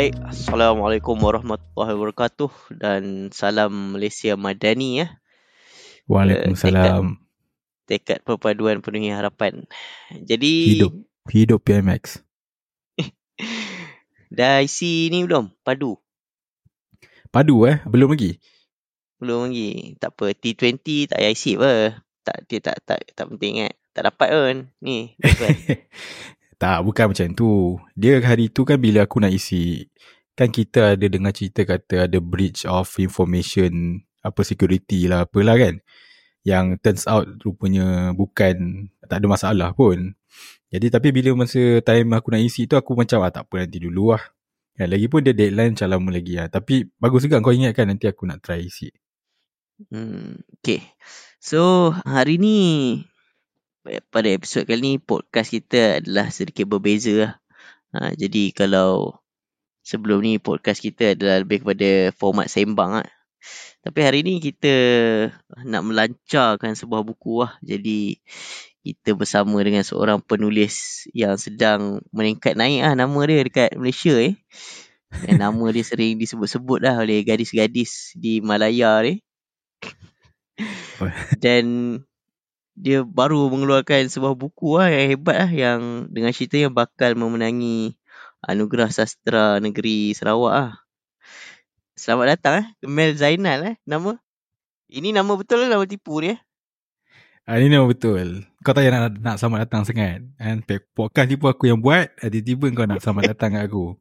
Baik, Assalamualaikum warahmatullahi wabarakatuh dan salam Malaysia Madani ya. Waalaikumsalam. Tekad perpaduan penuhi harapan. Jadi Hidup. Hidup PMX. dah isi ni belum? Padu? Padu eh? Belum lagi? Belum lagi. Tak apa, T20 tak payah isi apa. Tak dia tak tak tak penting kan. Tak dapat pun. Ni. tak, bukan macam tu. Dia hari tu kan bila aku nak isi, kan kita ada dengar cerita kata ada breach of information, apa security lah, apalah kan. Yang turns out rupanya bukan, tak ada masalah pun. Jadi tapi bila masa time aku nak isi tu, aku macam ah, tak apa nanti dulu lah. Ya, lagipun dia deadline macam lama lagi lah. Tapi bagus juga kau ingatkan nanti aku nak try isi. Hmm, okay. So, hari ni pada episod kali ni podcast kita adalah sedikit berbeza lah. Ha, jadi kalau sebelum ni podcast kita adalah lebih kepada format sembang lah. Tapi hari ni kita nak melancarkan sebuah buku lah. Jadi kita bersama dengan seorang penulis yang sedang meningkat naik lah nama dia dekat Malaysia eh. Dan nama dia sering disebut-sebut lah oleh gadis-gadis di Malaya ni. Dan dia baru mengeluarkan sebuah buku lah yang hebat lah yang dengan cerita yang bakal memenangi Anugerah Sastra Negeri Sarawak lah. Selamat datang eh, Mel Zainal eh, nama. Ini nama betul lah nama tipu dia? Ah, ini nama betul. Kau tak nak, nak selamat datang sangat. Kan? Podcast ni pun aku yang buat. Tiba-tiba kau nak selamat datang kat aku.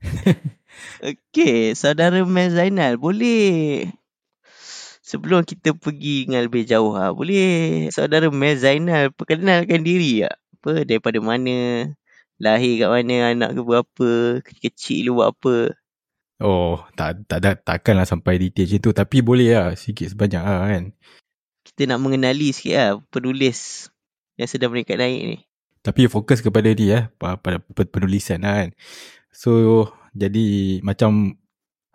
okay, saudara Mel Zainal. Boleh sebelum kita pergi dengan lebih jauh ha, boleh saudara Mel Zainal perkenalkan diri tak? Apa daripada mana? Lahir kat mana? Anak ke berapa? Kecil-kecil lu buat apa? Oh, tak tak tak takkanlah sampai detail macam tu tapi boleh lah sikit sebanyak lah kan. Kita nak mengenali sikit lah penulis yang sedang meningkat naik ni. Tapi fokus kepada dia eh, pada penulisan lah kan. So, jadi macam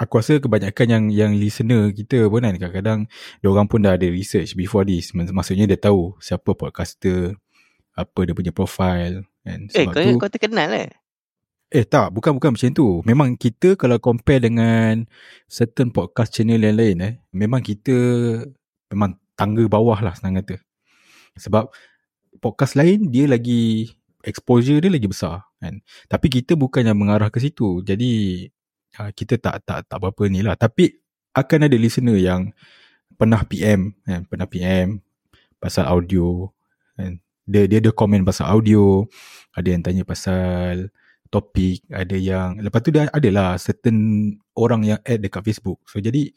aku rasa kebanyakan yang yang listener kita pun kan kadang-kadang dia orang pun dah ada research before this. Maksudnya dia tahu siapa podcaster apa dia punya profile kan eh kau tu, kau terkenal eh? Eh tak bukan bukan macam tu. Memang kita kalau compare dengan certain podcast channel yang lain eh memang kita memang tangga bawah lah senang kata. Sebab podcast lain dia lagi exposure dia lagi besar kan. Tapi kita bukan yang mengarah ke situ. Jadi uh, kita tak tak tak berapa ni lah. Tapi akan ada listener yang pernah PM kan pernah PM pasal audio kan dia dia ada komen pasal audio ada yang tanya pasal topik ada yang lepas tu dia adalah certain orang yang add dekat Facebook. So jadi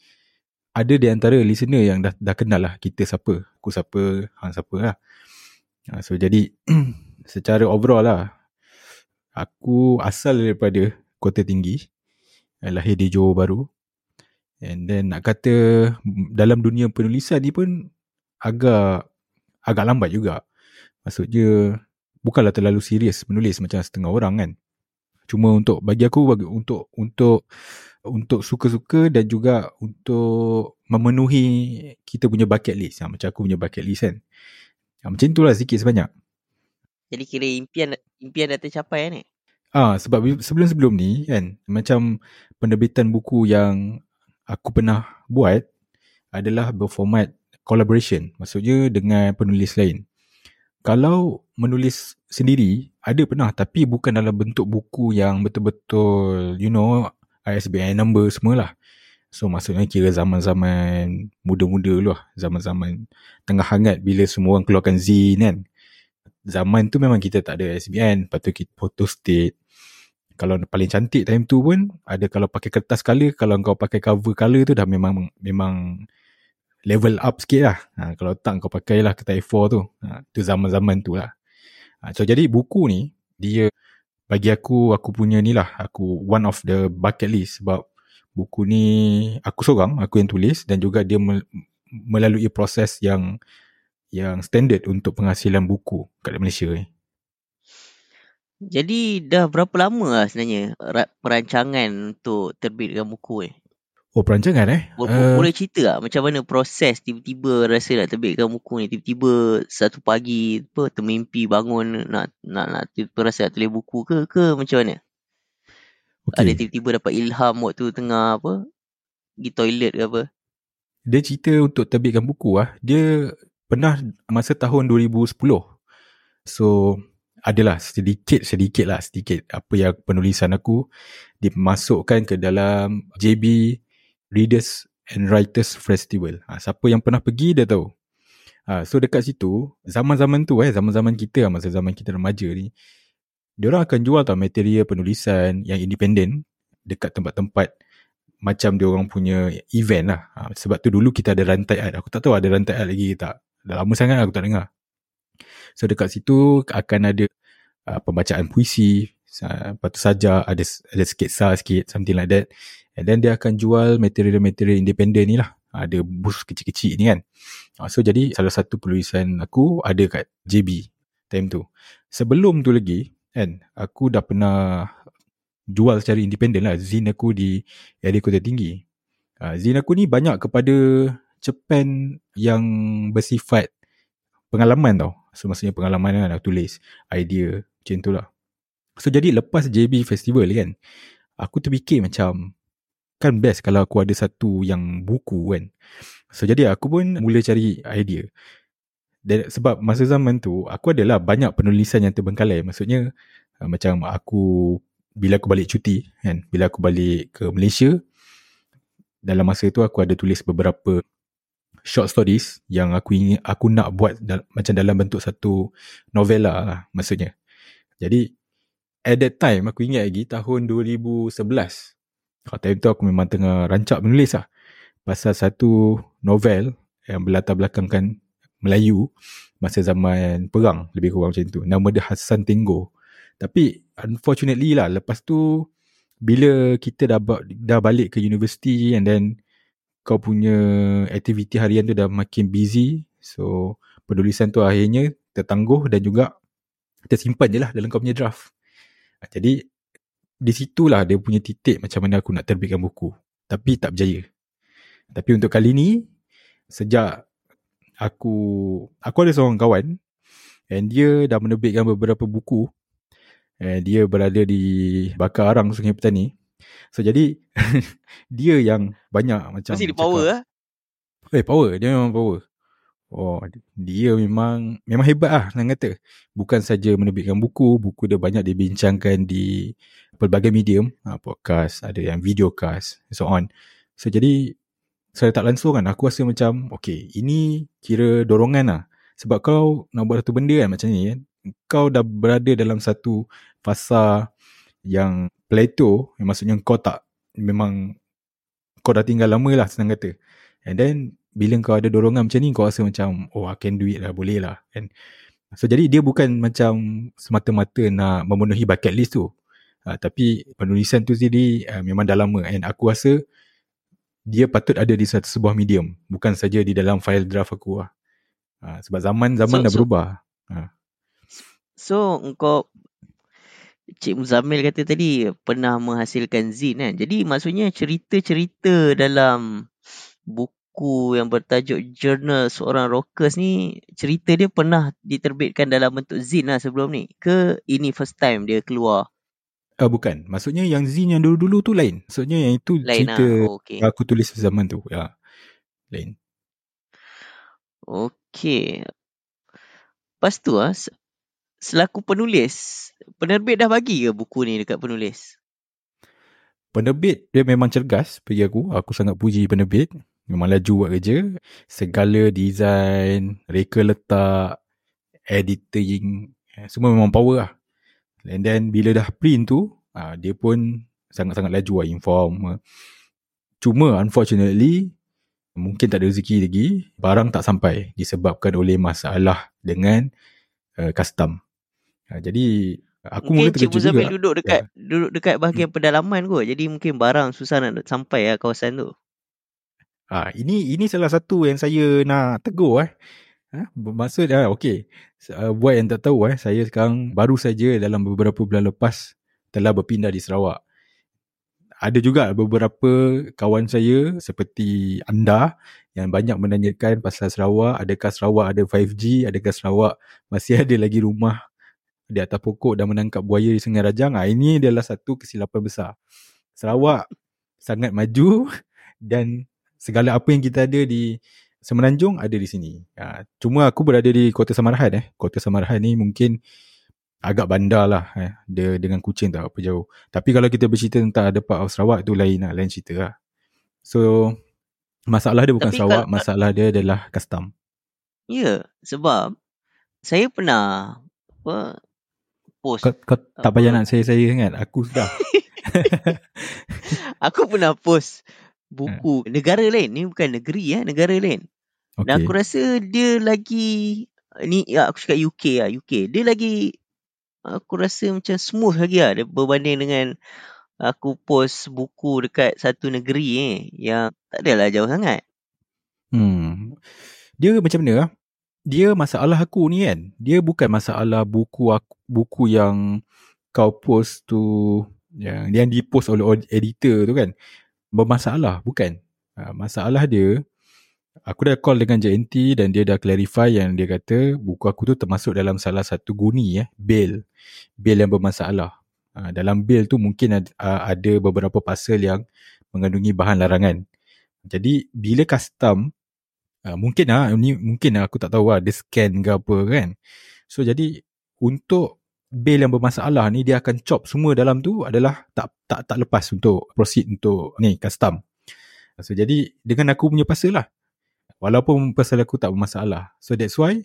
ada di antara listener yang dah dah kenal lah kita siapa aku siapa hang siapa lah. Uh, so jadi secara overall lah aku asal daripada kota tinggi lahir di Johor Baru. And then nak kata dalam dunia penulisan ni pun agak agak lambat juga. Maksudnya bukanlah terlalu serius menulis macam setengah orang kan. Cuma untuk bagi aku bagi untuk untuk untuk suka-suka dan juga untuk memenuhi kita punya bucket list. Ha, macam aku punya bucket list kan. Ha, macam itulah sikit sebanyak. Jadi kira impian impian dah tercapai kan ni? Ah sebab sebelum-sebelum ni kan macam penerbitan buku yang aku pernah buat adalah berformat collaboration. Maksudnya dengan penulis lain. Kalau menulis sendiri ada pernah tapi bukan dalam bentuk buku yang betul-betul you know ISBN number semualah. So maksudnya kira zaman-zaman muda-muda dulu lah. Zaman-zaman tengah hangat bila semua orang keluarkan zine kan. Zaman tu memang kita tak ada ISBN. Lepas tu kita photo state kalau paling cantik time tu pun ada kalau pakai kertas color kalau kau pakai cover color tu dah memang memang level up sikit lah. Ha, kalau tak kau pakai lah kertas A4 tu. Ha, tu zaman-zaman tu lah. Ha, so jadi buku ni dia bagi aku aku punya ni lah aku one of the bucket list. Sebab buku ni aku seorang aku yang tulis dan juga dia melalui proses yang yang standard untuk penghasilan buku kat Malaysia ni jadi dah berapa lama lah sebenarnya perancangan untuk terbitkan buku ni? Oh perancangan eh? Uh, boleh cerita tak macam mana proses tiba-tiba rasa nak terbitkan buku ni? Tiba-tiba satu pagi apa termimpi bangun nak nak nak rasa nak tulis buku ke ke macam mana? Ada Okay. tiba-tiba dapat ilham waktu tengah apa? Pergi toilet ke apa? Dia cerita untuk terbitkan buku ah. Dia pernah masa tahun 2010. So adalah sedikit-sedikit lah sedikit apa yang penulisan aku dimasukkan ke dalam JB Readers and Writers Festival. Ha, siapa yang pernah pergi dia tahu. Ha, so dekat situ zaman-zaman tu eh zaman-zaman kita masa zaman kita remaja ni diorang akan jual tau material penulisan yang independen dekat tempat-tempat macam diorang punya event lah. Ha, sebab tu dulu kita ada rantai art. Aku tak tahu ada rantai art lagi ke tak. Dah lama sangat aku tak dengar. So dekat situ akan ada uh, pembacaan puisi, lepas tu saja ada ada sketsa sikit something like that. And then dia akan jual material-material independen ni lah. Ada booth kecil-kecil ni kan. Uh, so jadi salah satu penulisan aku ada kat JB time tu. Sebelum tu lagi kan aku dah pernah jual secara independen lah zin aku di area Kota Tinggi. Uh, zin aku ni banyak kepada cepen yang bersifat pengalaman tau. So maksudnya pengalaman kan aku tulis idea macam tu lah. So jadi lepas JB Festival kan, aku terfikir macam kan best kalau aku ada satu yang buku kan. So jadi aku pun mula cari idea. Dan sebab masa zaman tu aku adalah banyak penulisan yang terbengkalai. Maksudnya uh, macam aku bila aku balik cuti kan, bila aku balik ke Malaysia dalam masa tu aku ada tulis beberapa short stories yang aku ingin aku nak buat dal, macam dalam bentuk satu novela lah maksudnya. Jadi at that time aku ingat lagi tahun 2011. Kalau time tu aku memang tengah rancak menulis lah. Pasal satu novel yang berlatar belakangkan Melayu masa zaman perang lebih kurang macam tu. Nama dia Hassan Tenggo. Tapi unfortunately lah lepas tu bila kita dah dah balik ke universiti and then kau punya aktiviti harian tu dah makin busy so penulisan tu akhirnya tertangguh dan juga tersimpan je lah dalam kau punya draft. Ah, jadi di situlah dia punya titik macam mana aku nak terbitkan buku. Tapi tak berjaya. Tapi untuk kali ni sejak aku aku ada seorang kawan and dia dah menerbitkan beberapa buku. And dia berada di Bakar Arang Sungai Petani. So jadi dia yang banyak macam Mesti dia power lah. Eh power, dia memang power. Oh, dia memang memang hebat lah nak kata. Bukan saja menerbitkan buku, buku dia banyak dibincangkan di pelbagai medium, ha, podcast, ada yang videocast, so on. So jadi saya tak langsung kan, aku rasa macam okay, ini kira dorongan lah. Sebab kau nak buat satu benda kan macam ni kan, kau dah berada dalam satu fasa yang plateau yang maksudnya kau tak memang kau dah tinggal lama lah senang kata and then bila kau ada dorongan macam ni kau rasa macam oh I can do it lah boleh lah kan? So jadi dia bukan macam semata-mata nak memenuhi bucket list tu. Uh, tapi penulisan tu sendiri uh, memang dah lama and aku rasa dia patut ada di satu sebuah medium bukan saja di dalam file draft aku lah. Uh, sebab zaman zaman So- dah so- berubah. So engkau Cik Muzammil kata tadi pernah menghasilkan zin kan. Jadi maksudnya cerita-cerita dalam buku yang bertajuk Journal Seorang Rockers ni cerita dia pernah diterbitkan dalam bentuk zin lah sebelum ni ke ini first time dia keluar Uh, bukan. Maksudnya yang Zin yang dulu-dulu tu lain. Maksudnya yang itu lain lah. cerita Oh, okay. aku tulis zaman tu. Ya. Lain. Okay. Lepas tu ah se- selaku penulis, penerbit dah bagi ke buku ni dekat penulis? Penerbit dia memang cergas bagi aku. Aku sangat puji penerbit. Memang laju buat kerja. Segala design, reka letak, editing, eh, semua memang power lah. And then bila dah print tu, ah, dia pun sangat-sangat laju lah inform. Cuma unfortunately, mungkin tak ada rezeki lagi. Barang tak sampai disebabkan oleh masalah dengan uh, custom. Ah, jadi aku mula mungkin Cik terkejut juga. duduk dekat duduk dekat bahagian pedalaman kot. Jadi mungkin barang susah nak sampai lah kawasan tu. Ah, ini ini salah satu yang saya nak tegur eh. Ha? Bermaksud ah okey. Uh, buat yang tak tahu eh, saya sekarang baru saja dalam beberapa bulan lepas telah berpindah di Sarawak. Ada juga beberapa kawan saya seperti anda yang banyak menanyakan pasal Sarawak, adakah Sarawak ada 5G, adakah Sarawak masih ada lagi rumah di atas pokok dan menangkap buaya di Sungai Rajang. Ha, ini adalah satu kesilapan besar. Sarawak sangat maju dan segala apa yang kita ada di Semenanjung ada di sini. Ha, cuma aku berada di Kota Samarahan eh. Kota Samarahan ni mungkin agak bandar lah eh. Dia dengan kucing tak apa jauh. Tapi kalau kita bercerita tentang ada part of Sarawak tu lain lah. Lain cerita lah. So masalah dia bukan Tapi Sarawak. kal- Masalah dia adalah custom. Ya, sebab saya pernah apa post Kau, kau tak payah nak saya-saya sangat. Aku sudah. aku pernah post buku Hmm. negara lain. Ni bukan negeri ya, negara lain. Okay. Dan aku rasa dia lagi ni ya, aku cakap UK lah, UK. Dia lagi aku rasa macam smooth lagi lah berbanding dengan aku post buku dekat satu negeri eh yang tak adalah jauh sangat. Hmm. Dia macam mana lah? Dia masalah aku ni kan. Dia bukan masalah buku aku, buku yang kau post tu yang yang dipost oleh editor tu kan. Bermasalah, bukan. Ha, masalah dia aku dah call dengan JNT dan dia dah clarify yang dia kata buku aku tu termasuk dalam salah satu guni eh, bail. Bail yang bermasalah. Ha, dalam bail tu mungkin ada, ada beberapa pasal yang mengandungi bahan larangan. Jadi bila custom uh, mungkin lah ni mungkin lah aku tak tahu lah dia scan ke apa kan. So jadi untuk bail yang bermasalah ni dia akan chop semua dalam tu adalah tak tak tak lepas untuk proceed untuk ni custom. So jadi dengan aku punya pasal lah. Walaupun pasal aku tak bermasalah. So that's why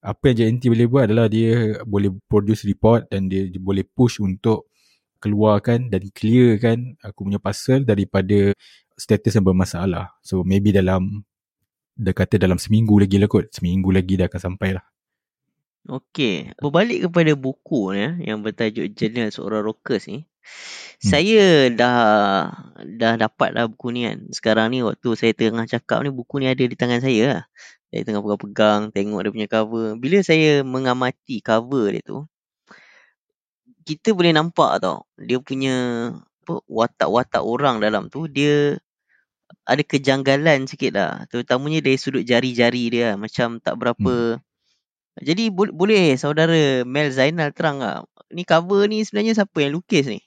apa yang JNT boleh buat adalah dia boleh produce report dan dia, boleh push untuk keluarkan dan clearkan aku punya pasal daripada status yang bermasalah. So maybe dalam dia kata dalam seminggu lagi lah kot. Seminggu lagi dah akan sampai lah. Okey, berbalik kepada buku ni eh, yang bertajuk Jurnal Seorang Rockers ni. Hmm. Saya dah dah dapat lah buku ni kan. Sekarang ni waktu saya tengah cakap ni buku ni ada di tangan saya lah. Saya tengah pegang-pegang tengok dia punya cover. Bila saya mengamati cover dia tu, kita boleh nampak tau dia punya apa watak-watak orang dalam tu dia ada kejanggalan sikit lah. Terutamanya dari sudut jari-jari dia lah. Macam tak berapa Hmm. Jadi bo- boleh saudara Mel Zainal terang tak? Ni cover ni sebenarnya siapa yang lukis ni?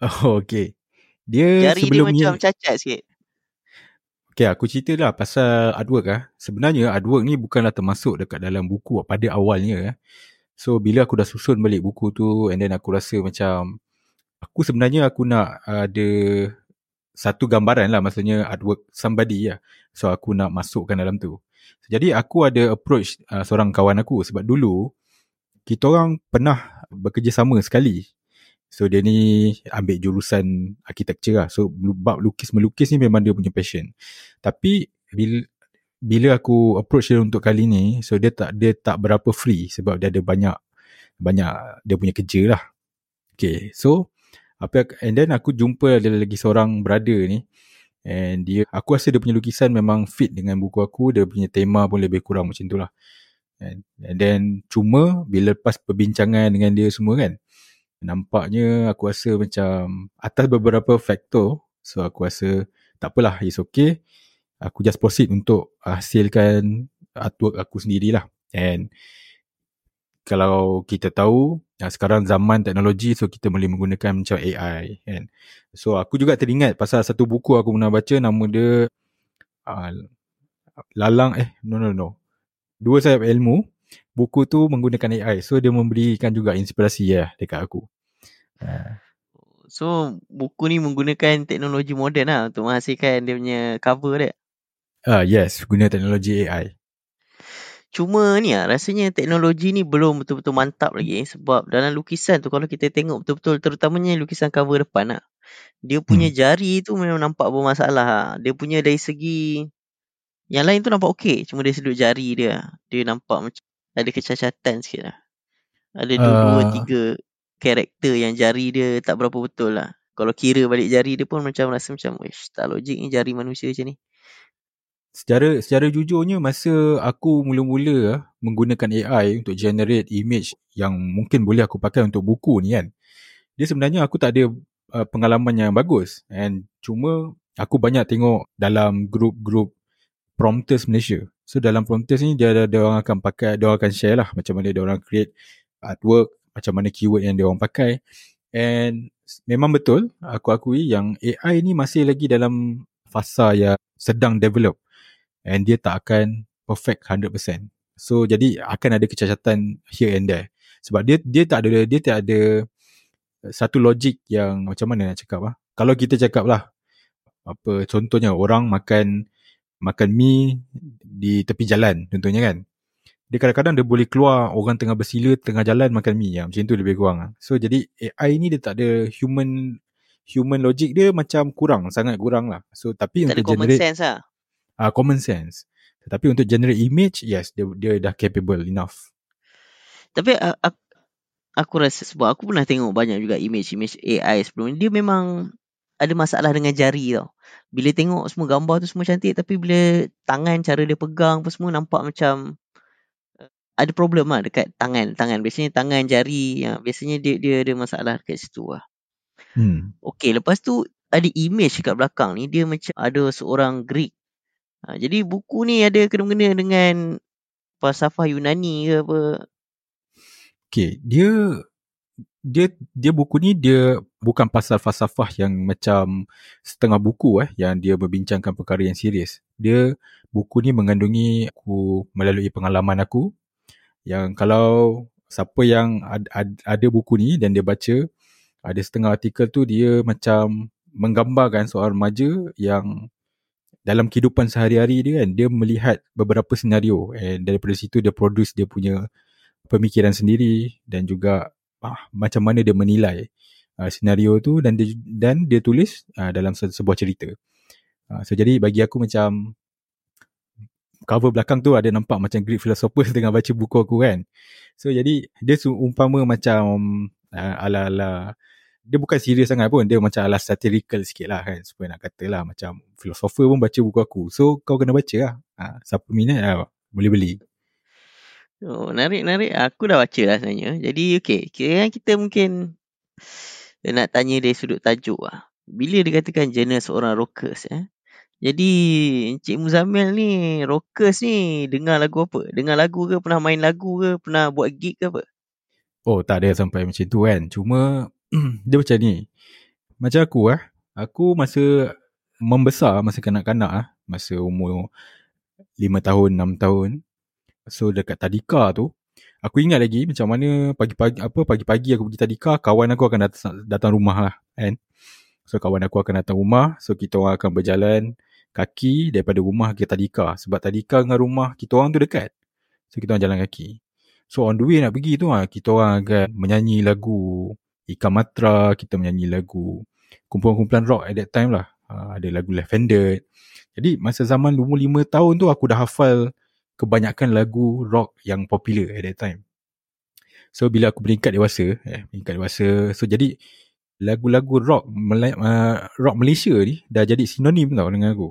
Oh, okay. Dia Jari dia sebelum ni, macam cacat sikit. okay, aku cerita lah pasal artwork lah. Sebenarnya artwork ni bukanlah termasuk dekat dalam buku pada awalnya. eh. So, bila aku dah susun balik buku tu and then aku rasa macam aku sebenarnya aku nak ada satu gambaran lah maksudnya artwork somebody lah. So, aku nak masukkan dalam tu. Jadi, aku ada approach uh, seorang kawan aku sebab dulu kita orang pernah bekerjasama sekali. So dia ni ambil jurusan architecture lah. So bab lukis melukis ni memang dia punya passion. Tapi bila bila aku approach dia untuk kali ni, so dia tak dia tak berapa free sebab dia ada banyak banyak dia punya kerja lah. Okay, so apa and then aku jumpa ada lagi seorang brother ni and dia aku rasa dia punya lukisan memang fit dengan buku aku, dia punya tema pun lebih kurang macam tu lah. And, and then cuma bila lepas perbincangan dengan dia semua kan, nampaknya aku rasa macam atas beberapa faktor. So aku rasa tak apalah it's okay. Aku just proceed untuk hasilkan artwork aku sendirilah. And kalau kita tahu ya, sekarang zaman teknologi so kita boleh menggunakan macam AI kan. So aku juga teringat pasal satu buku aku pernah baca nama dia uh, Lalang eh no no no. Dua Sayap Ilmu. Buku tu menggunakan AI so dia memberikan juga inspirasi ya dekat aku. Uh, So buku ni menggunakan teknologi moden lah untuk menghasilkan dia punya cover dia. Ah uh, yes, guna teknologi AI. Cuma ni lah, rasanya teknologi ni belum betul-betul mantap lagi eh, sebab dalam lukisan tu kalau kita tengok betul-betul terutamanya lukisan cover depan lah. Dia punya Hmm. jari tu memang nampak bermasalah. lah. Dia punya dari segi yang lain tu nampak okey, cuma dari sudut jari dia dia nampak macam ada kecacatan sikit lah. Ada dua, dua Ah. tiga karakter yang jari dia tak berapa betul lah. Kalau kira balik jari dia pun macam rasa macam, wish tak logik ni jari manusia macam ni. Secara secara jujurnya masa aku mula-mula ah, menggunakan AI untuk generate image yang mungkin boleh aku pakai untuk buku ni kan. Dia sebenarnya aku tak ada uh, pengalaman yang bagus and cuma aku banyak tengok dalam grup-grup prompters Malaysia. So dalam prompters ni dia ada dia orang akan pakai dia orang akan share lah macam mana dia orang create artwork, macam mana keyword yang dia orang pakai. And memang betul aku akui yang AI ni masih lagi dalam fasa yang sedang develop and dia tak akan perfect 100%. So jadi akan ada kecacatan here and there. Sebab dia dia tak ada dia tak ada satu logik yang macam mana nak cakap ah. Kalau kita cakap lah apa contohnya orang makan makan mi di tepi jalan contohnya kan dia kadang-kadang dia boleh keluar orang tengah bersila tengah jalan makan mi ya. macam tu lebih kurang so jadi AI ni dia tak ada human human logic dia macam kurang sangat kurang lah so tapi tak untuk ada common sense lah. Uh, common sense tetapi untuk generate image yes dia dia dah capable enough Tapi uh, aku, aku rasa sebab aku pernah tengok banyak juga image-image AI sebelum ni dia memang ada masalah dengan jari tau. Bila tengok semua gambar tu semua cantik tapi bila tangan cara dia pegang apa semua nampak macam uh, ada problem lah dekat tangan tangan biasanya tangan jari yang biasanya dia dia ada masalah dekat situ lah. hmm Okey lepas tu ada image kat belakang ni dia macam ada seorang Greek. Ha, jadi buku ni ada kena-mengena dengan falsafah Yunani ke apa. Okay, dia dia dia buku ni dia bukan pasal falsafah yang macam setengah buku eh yang dia berbincangkan perkara yang serius. Dia buku ni mengandungi aku melalui pengalaman aku yang kalau siapa yang ad, ad, ada buku ni dan dia baca ada setengah artikel tu dia macam menggambarkan seorang remaja yang dalam kehidupan sehari-hari dia kan dia melihat beberapa senario and daripada situ dia produce dia punya pemikiran sendiri dan juga ah, macam mana dia menilai uh, senario tu dan dia, dan dia tulis uh, dalam se- sebuah cerita. Uh, so jadi bagi aku macam cover belakang tu ada nampak macam Greek philosopher tengah baca buku aku kan. So jadi dia umpama macam uh, ala-ala dia bukan serius sangat pun dia macam ala satirical sikit lah kan supaya nak kata lah macam filosofer pun baca buku aku so kau kena baca lah ha, siapa minat lah boleh beli Oh, narik narik. Aku dah baca lah sebenarnya. Jadi okey, kira kita mungkin nak tanya dari sudut tajuk lah. Bila dikatakan jenis seorang rockers eh. Jadi Encik Muzamil ni rockers ni dengar lagu apa? Dengar lagu ke? Pernah main lagu ke? Pernah buat gig ke apa? Oh tak ada sampai macam tu kan Cuma dia macam ni Macam aku eh Aku masa membesar Masa kanak-kanak eh Masa umur 5 tahun 6 tahun So dekat tadika tu Aku ingat lagi macam mana pagi-pagi apa pagi-pagi aku pergi tadika kawan aku akan datang, datang rumah lah kan. So kawan aku akan datang rumah so kita orang akan berjalan kaki daripada rumah ke tadika sebab tadika dengan rumah kita orang tu dekat. So kita orang jalan kaki. So on the way nak pergi tu lah kita orang akan menyanyi lagu Ikan Matra, kita menyanyi lagu kumpulan-kumpulan rock at that time lah. Uh, ada lagu Lavender. Jadi masa zaman umur 5 tahun tu aku dah hafal kebanyakan lagu rock yang popular at that time. So bila aku beringkat dewasa, eh, beringkat dewasa, so jadi lagu-lagu rock uh, rock Malaysia ni dah jadi sinonim tau dengan aku.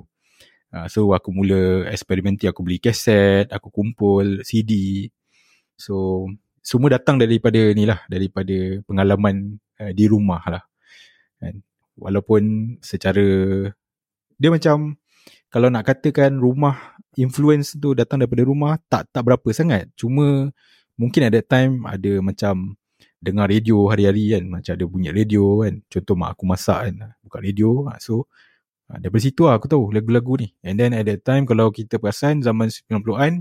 Uh, so aku mula eksperimental, aku beli kaset, aku kumpul CD. So semua datang daripada ni lah, daripada pengalaman uh, di rumah lah. And walaupun secara dia macam kalau nak katakan rumah influence tu datang daripada rumah tak tak berapa sangat. Cuma mungkin that time ada macam dengar radio hari-hari kan macam ada bunyi radio kan. Contoh mak aku masak kan buka radio ha, so ha, daripada situ lah aku tahu lagu-lagu ni. And then at that time kalau kita perasan zaman 90-an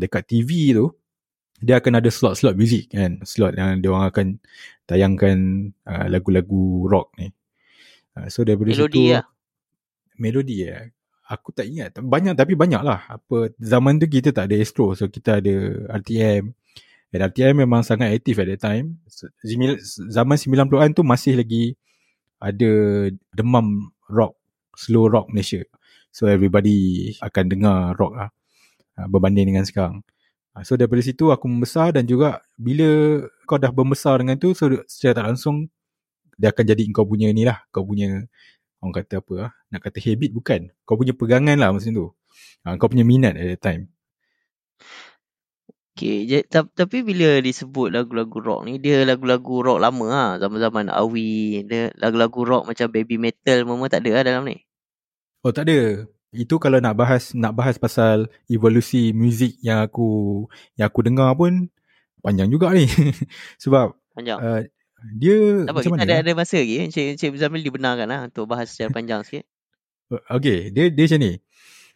dekat TV tu dia akan ada slot-slot muzik kan. Slot yang dia orang akan tayangkan uh, lagu-lagu rock ni. Uh, so daripada melodi situ lah. melodi ya aku tak ingat. Banyak tapi banyak lah apa zaman tu kita tak ada Astro. So kita ada RTM dan RTM memang sangat aktif at that time. Zaman 90-an tu masih lagi ada demam rock slow rock Malaysia. So everybody akan dengar rock lah ah, berbanding dengan sekarang so daripada situ aku membesar dan juga bila kau dah membesar dengan tu so secara tak langsung dia akan jadi kau punya ni lah kau punya orang kata apa lah, nak kata habit bukan. Kau punya pegangan lah masa tu. Ha, kau punya minat at that time. Okay, je, tapi bila disebut lagu-lagu rock ni, dia lagu-lagu rock lama lah. Zaman-zaman Awi, dia lagu-lagu rock macam baby metal semua tak ada lah dalam ni. Oh tak ada. Itu kalau nak bahas nak bahas pasal evolusi muzik yang aku yang aku dengar pun panjang juga ni. Sebab Panjang. uh, dia Tak apa, macam kita mana? ada, eh? ada masa lagi. Encik, Encik Zamil dibenarkan lah untuk bahas secara panjang sikit. Okay, dia dia macam ni.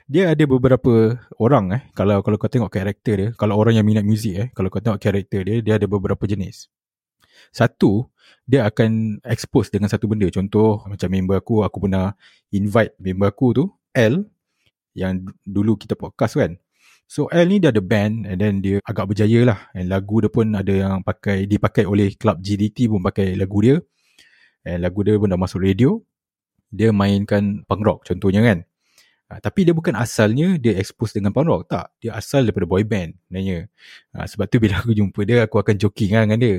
Dia ada beberapa orang eh kalau kalau kau tengok karakter dia, kalau orang yang minat muzik eh, kalau kau tengok karakter dia, dia ada beberapa jenis. Satu, dia akan expose dengan satu benda. Contoh macam member aku, aku pernah invite member aku tu, L yang du- dulu kita podcast kan. So L ni dia ada band and then dia agak berjaya lah. And lagu dia pun ada yang pakai dipakai oleh club GDT pun pakai lagu dia. And lagu dia pun dah masuk radio. Dia mainkan punk rock contohnya kan. Ha, tapi dia bukan asalnya dia expose dengan punk rock. Tak. Dia asal daripada boy band sebenarnya. Ha, sebab tu bila aku jumpa dia aku akan joking lah dengan dia.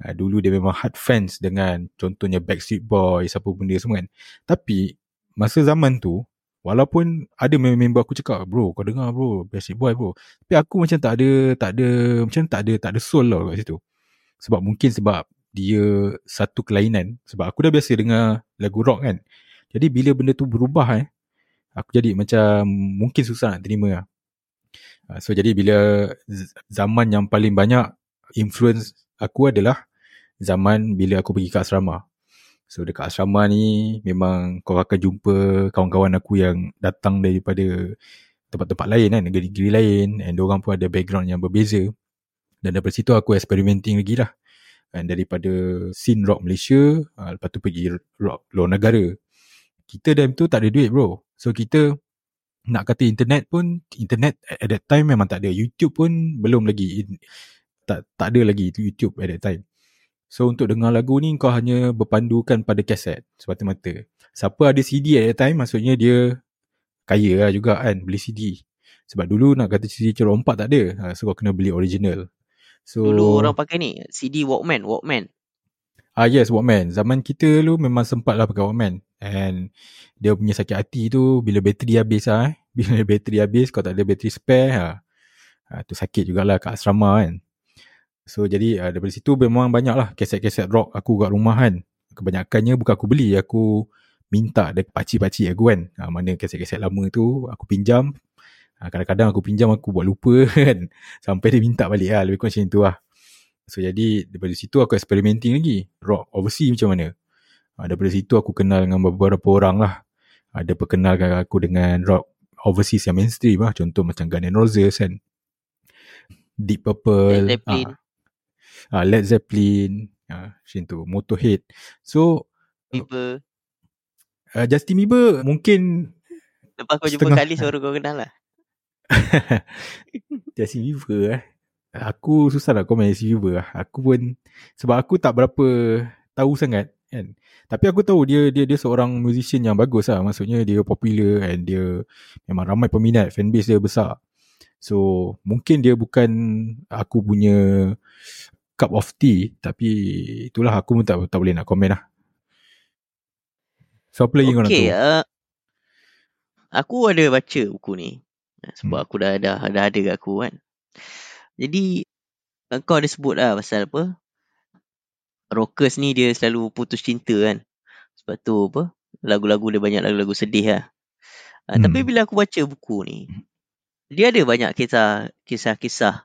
Ha, dulu dia memang hard fans dengan contohnya Backstreet Boys apa benda semua kan. Tapi masa zaman tu walaupun ada member aku cakap bro kau dengar bro Backstreet Boy bro. Tapi aku macam tak ada tak ada macam tak ada tak ada soul lah kat situ. Sebab mungkin sebab dia satu kelainan sebab aku dah biasa dengar lagu rock kan. Jadi bila benda tu berubah eh aku jadi macam mungkin susah nak terima lah. Ah, So jadi bila zaman yang paling banyak influence aku adalah zaman bila aku pergi ke asrama. So dekat asrama ni memang kau akan jumpa kawan-kawan aku yang datang daripada tempat-tempat lain kan, negeri-negeri lain and orang pun ada background yang berbeza. Dan daripada situ aku experimenting lagi lah. And daripada scene rock Malaysia, uh, lepas tu pergi rock luar negara. Kita time tu tak ada duit bro. So kita nak kata internet pun, internet at that time memang tak ada. YouTube pun belum lagi. Tak tak ada lagi YouTube at that time. So untuk dengar lagu ni kau hanya berpandukan pada kaset semata-mata. Siapa ada CD at that time maksudnya dia kaya lah juga kan beli CD. Sebab dulu nak kata CD cerompak tak ada. Ha, So kau kena beli original. So Dulu orang pakai ni, CD Walkman, Walkman. Ah yes Walkman Zaman kita dulu memang sempat lah pakai Walkman And Dia punya sakit hati tu Bila bateri habis lah eh Bila bateri habis Kau tak ada bateri spare ha. Ha, Tu sakit jugalah kat asrama kan So jadi uh, daripada situ memang banyak lah Kaset-kaset rock aku kat rumah kan. Kebanyakannya bukan aku beli Aku minta dari pakcik-pakcik aku kan. Ha, Mana kaset-kaset lama tu Aku pinjam. Ha, Kadang-kadang aku pinjam aku buat lupa kan. Sampai dia minta balik lah Lebih kurang macam tu lah. So jadi daripada situ aku experimenting lagi. Rock overseas macam mana? Ha, Daripada situ aku kenal dengan beberapa orang lah. Ada perkenalkan aku dengan rock overseas yang mainstream lah. Contoh macam Guns N' Roses kan. Deep Purple Led Zeppelin. Ah, Led Zeppelin ah, Macam tu Motorhead So Bieber. uh, Justin Bieber mungkin Lepas kau jumpa kali baru kau kenal lah. Justin Bieber eh. Aku susah nak komen Justin Bieber lah. Aku pun sebab aku tak berapa tahu sangat kan. Tapi aku tahu dia dia dia seorang musician yang bagus lah. Maksudnya dia popular and dia memang ramai peminat, fanbase dia besar. So mungkin dia bukan aku punya cup of tea tapi itulah aku pun tak tak boleh nak komen lah. So apa lagi kau nak Okay, tahu? uh, aku ada baca buku ni. Sebab Hmm. aku dah, dah, dah ada kat aku kan. Jadi, uh, kau ada sebut lah pasal apa. Rockers ni dia selalu putus cinta kan. Sebab tu apa, lagu-lagu dia banyak lagu-lagu sedih lah. Uh, Hmm. Tapi bila aku baca buku ni, dia ada banyak kisah, kisah-kisah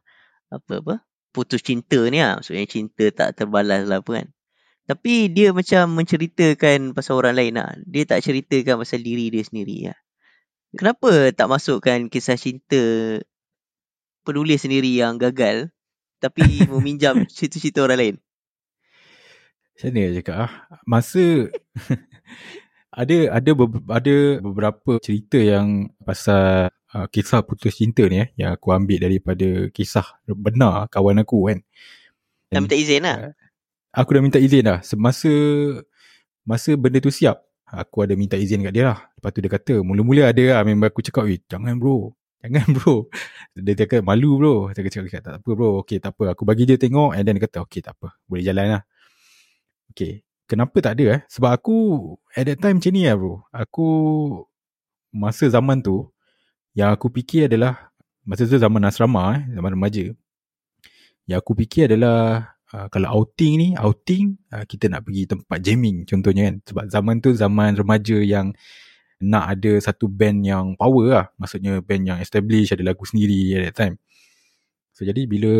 apa-apa, putus cinta ni lah. Maksudnya cinta tak terbalas lah apa kan. Tapi dia macam menceritakan pasal orang lain lah. Dia tak ceritakan pasal diri dia sendiri lah. Kenapa tak masukkan kisah cinta penulis sendiri yang gagal tapi meminjam cerita-cerita orang lain? Macam mana nak cakap ah? Masa ada ada ada beberapa cerita yang pasal uh, kisah putus cinta ni eh yang aku ambil daripada kisah benar kawan aku kan. Dah minta izin lah. Aku dah minta izin dah. Semasa masa benda tu siap, aku ada minta izin kat dia lah. Lepas tu dia kata, mula-mula ada lah member aku cakap, "Weh, jangan bro. Jangan bro." Dia cakap, "Malu bro." Dia cakap, cakap, tak apa bro. Okay, tak apa. Aku bagi dia tengok and then dia kata, "Okay, tak apa. Boleh jalan lah." Okay. Kenapa tak ada eh? Sebab aku at that time macam ni lah bro. Aku masa zaman tu yang aku fikir adalah masa tu zaman asrama eh, zaman remaja. Yang aku fikir adalah uh, kalau outing ni, outing uh, kita nak pergi tempat jamming contohnya kan. Sebab zaman tu zaman remaja yang nak ada satu band yang power lah. Maksudnya band yang establish ada lagu sendiri at that time. So jadi bila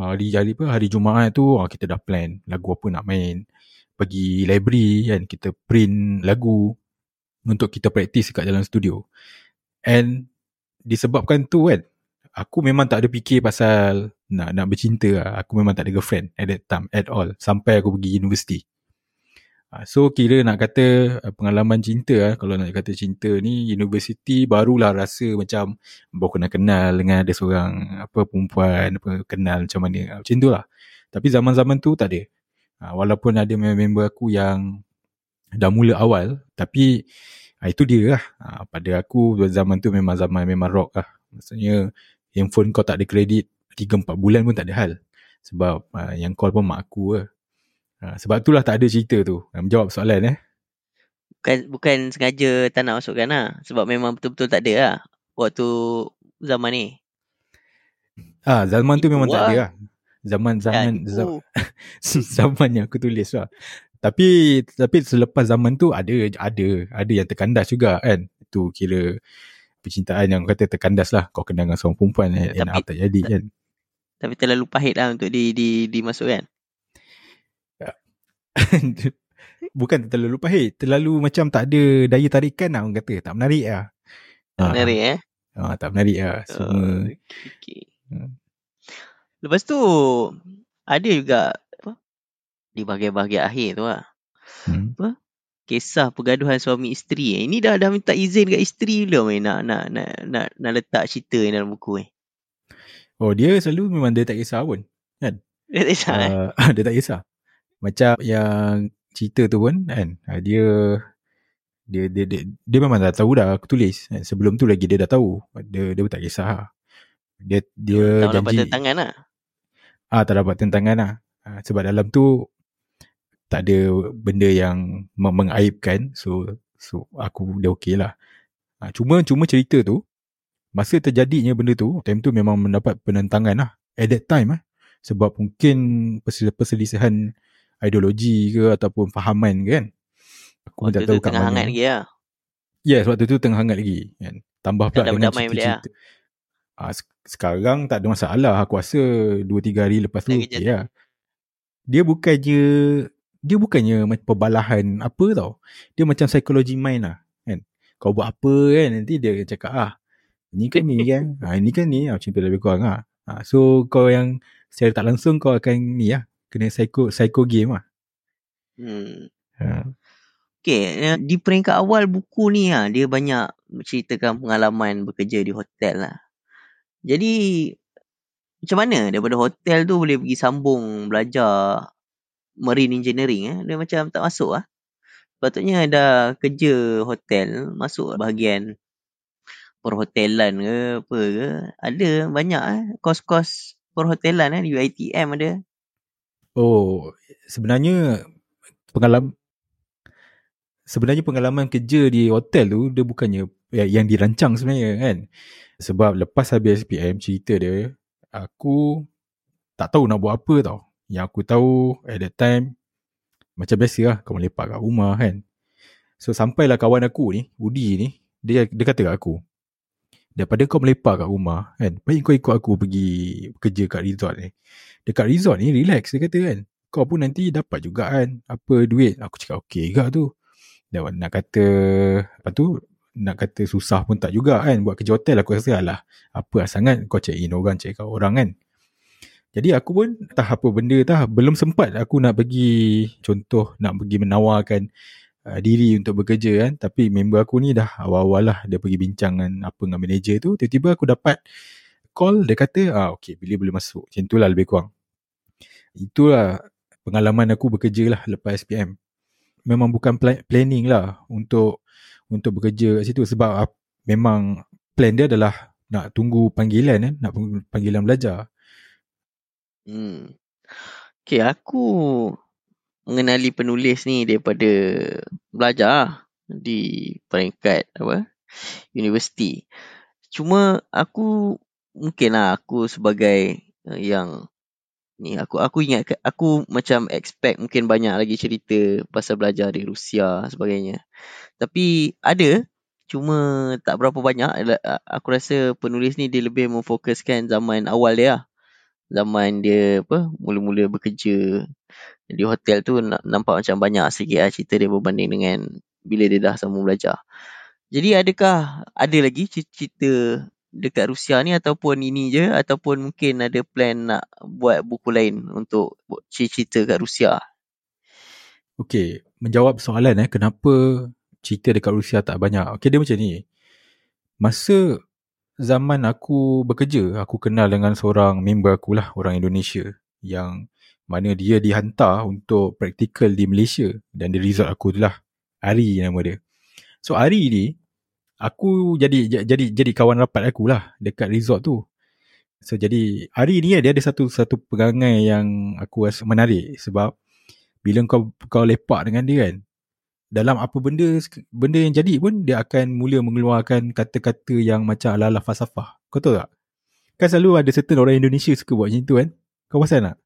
hari hari apa hari Jumaat tu ah, kita dah plan lagu apa nak main. Pergi library kan kita print lagu untuk kita praktis kat dalam studio. And disebabkan tu kan aku memang tak ada fikir pasal nak nak bercinta lah. Aku memang tak ada girlfriend at that time at all sampai aku pergi universiti. Ah, so kira nak kata ah, pengalaman cinta lah, kalau nak kata cinta ni universiti barulah rasa macam baru kenal-kenal dengan ada seorang apa perempuan apa kenal macam mana ah, macam tu lah. Tapi zaman-zaman tu tak ada. Walaupun ada member aku yang dah mula awal tapi itu dia lah. Pada aku zaman tu memang zaman memang rock lah. Maksudnya handphone kau tak ada kredit 3-4 bulan pun tak ada hal. Sebab yang call pun mak aku lah. Ha, sebab itulah tak ada cerita tu. Menjawab soalan eh. Bukan, bukan sengaja tak nak masukkan lah. Sebab memang betul-betul tak ada lah. Waktu zaman ni. Ah, zaman tu memang lah. tak ada lah. Zaman zaman ya, zaman, zaman yang aku tulis lah. Tapi tapi selepas zaman tu ada ada ada yang terkandas juga kan. Itu kira percintaan yang kata terkandas lah. Kau kenal dengan seorang perempuan ya, yang apa tak jadi kan. Tapi terlalu pahit lah untuk di, di, dimasukkan. Bukan terlalu pahit Terlalu macam tak ada Daya tarikan lah Orang kata Tak menarik lah Tak ha. menarik eh ha, Tak menarik lah Semua oh, okay. Hmm. Lepas tu Ada juga Di bahagian-bahagian akhir tu lah hmm. Apa Kisah pergaduhan suami isteri eh. Ini dah dah minta izin kat isteri belum eh nak nak nak nak, nak letak cerita dalam buku eh. Oh dia selalu memang dia tak kisah pun kan. Dia tak kisah uh, eh. dia tak kisah. Macam yang cerita tu pun kan ah, dia dia dia dia, dia memang dah tahu dah aku tulis kan? sebelum tu lagi dia dah tahu dia dia pun tak kisah lah. dia dia tak janji dapat tentangan lah ah tak dapat tentangan lah ah, sebab dalam tu tak ada benda yang mengaibkan so so aku dia okey lah ah, cuma cuma cerita tu masa terjadinya benda tu time tu memang mendapat penentangan lah at that time eh sebab mungkin perselisihan ideologi ke ataupun fahaman ke kan. Aku waktu tak tahu kat mana. Tengah hangat lagi lah. Yes, waktu tu tengah hangat lagi. Kan. Tambah pula tak dengan cerita-cerita. Ha, sekarang tak ada masalah. Aku rasa 2-3 hari lepas tu. Okay, ya. Dia bukannya dia bukannya macam perbalahan apa tau. Dia macam psikologi main lah. Kan? Kau buat apa kan nanti dia cakap ah. Ini kan ni kan. Ha, ini kan ni macam tu lebih kurang lah. Ha, so kau yang secara tak langsung kau akan ni lah kena psycho psycho game lah. Hmm. Ha. Okay, di peringkat awal buku ni ah dia banyak menceritakan pengalaman bekerja di hotel lah. Jadi macam mana daripada hotel tu boleh pergi sambung belajar marine engineering eh? Dia macam tak masuk ah. Patutnya ada kerja hotel masuk bahagian perhotelan ke apa ke. Ada banyak eh kos-kos perhotelan eh UiTM ada. Oh, sebenarnya pengalaman sebenarnya pengalaman kerja di hotel tu dia bukannya yang dirancang sebenarnya kan. Sebab lepas habis SPM cerita dia, aku tak tahu nak buat apa tau. Yang aku tahu at that time macam biasa lah kau melepak kat rumah kan. So sampailah kawan aku ni, Udi ni, dia dia kata kat aku, daripada kau melepak kat rumah kan, baik kau ikut aku pergi kerja kat resort ni. Dekat resort ni relax dia kata kan kau pun nanti dapat juga kan apa duit. Aku cakap okey juga tu. Dan nak kata apa tu nak kata susah pun tak juga kan buat kerja hotel aku rasa lah apa sangat kau check in orang check out orang kan jadi aku pun tak apa benda tah belum sempat aku nak pergi contoh nak pergi menawarkan uh, diri untuk bekerja kan. Tapi member aku ni dah awal-awal lah dia pergi bincang dengan apa dengan manager tu. Tiba-tiba aku dapat call dia kata ah okey bila boleh masuk? Macam itulah lebih kurang. Itulah pengalaman aku bekerja lah lepas SPM memang bukan planning lah untuk untuk bekerja kat situ sebab memang plan dia adalah nak tunggu panggilan eh nak panggilan belajar hmm okey aku mengenali penulis ni daripada belajar di peringkat apa universiti cuma aku mungkin lah aku sebagai uh, yang ni aku aku ingat aku macam expect mungkin banyak lagi cerita pasal belajar di Rusia sebagainya. Tapi ada Cuma tak berapa banyak. Aku rasa penulis ni dia lebih memfokuskan zaman awal dia lah. Zaman dia apa mula-mula bekerja di hotel tu na- nampak macam banyak sikit lah cerita dia berbanding dengan bila dia dah sambung belajar. Jadi adakah ada lagi cerita dekat Rusia ni ataupun ini je ataupun mungkin ada plan nak buat buku lain untuk cerita kat Rusia? Okay, menjawab soalan eh, kenapa cerita dekat Rusia tak banyak. Okay, dia macam ni. Masa zaman aku bekerja, aku kenal dengan seorang member aku lah, orang Indonesia yang mana dia dihantar untuk praktikal di Malaysia dan dia result aku tu lah. Ari nama dia. So Ari ni aku jadi jadi jadi kawan rapat aku lah dekat resort tu. So jadi Ari ni dia ada satu satu perangai yang aku rasa menarik sebab bila kau kau lepak dengan dia kan dalam apa benda benda yang jadi pun dia akan mula mengeluarkan kata-kata yang macam ala-ala falsafah. Kau tahu tak? Kan selalu ada certain orang Indonesia suka buat macam tu kan? Kau pasal tak?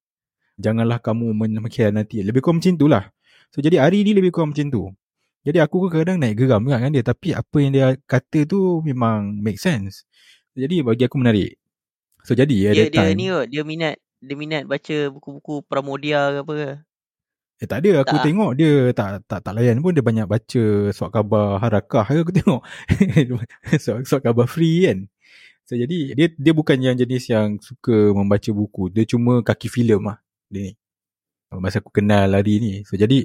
Janganlah kamu mengkhianati. Lebih kurang macam tu lah. So jadi Ari ni lebih kurang macam tu. Jadi aku kadang-kadang naik geram kan dia. Tapi apa yang dia kata tu memang make sense. Jadi bagi aku menarik. So jadi Dia at that dia time. ni dia minat dia minat baca buku-buku Pramodia ke apa ke? Eh tak ada aku Tak tengok dia tak tak tak layan pun dia banyak baca surat khabar harakah ke aku tengok. surat, surat khabar free kan. So jadi dia dia bukan yang jenis yang suka membaca buku. Dia cuma kaki filem lah dia ni. Masa aku kenal hari ni. So jadi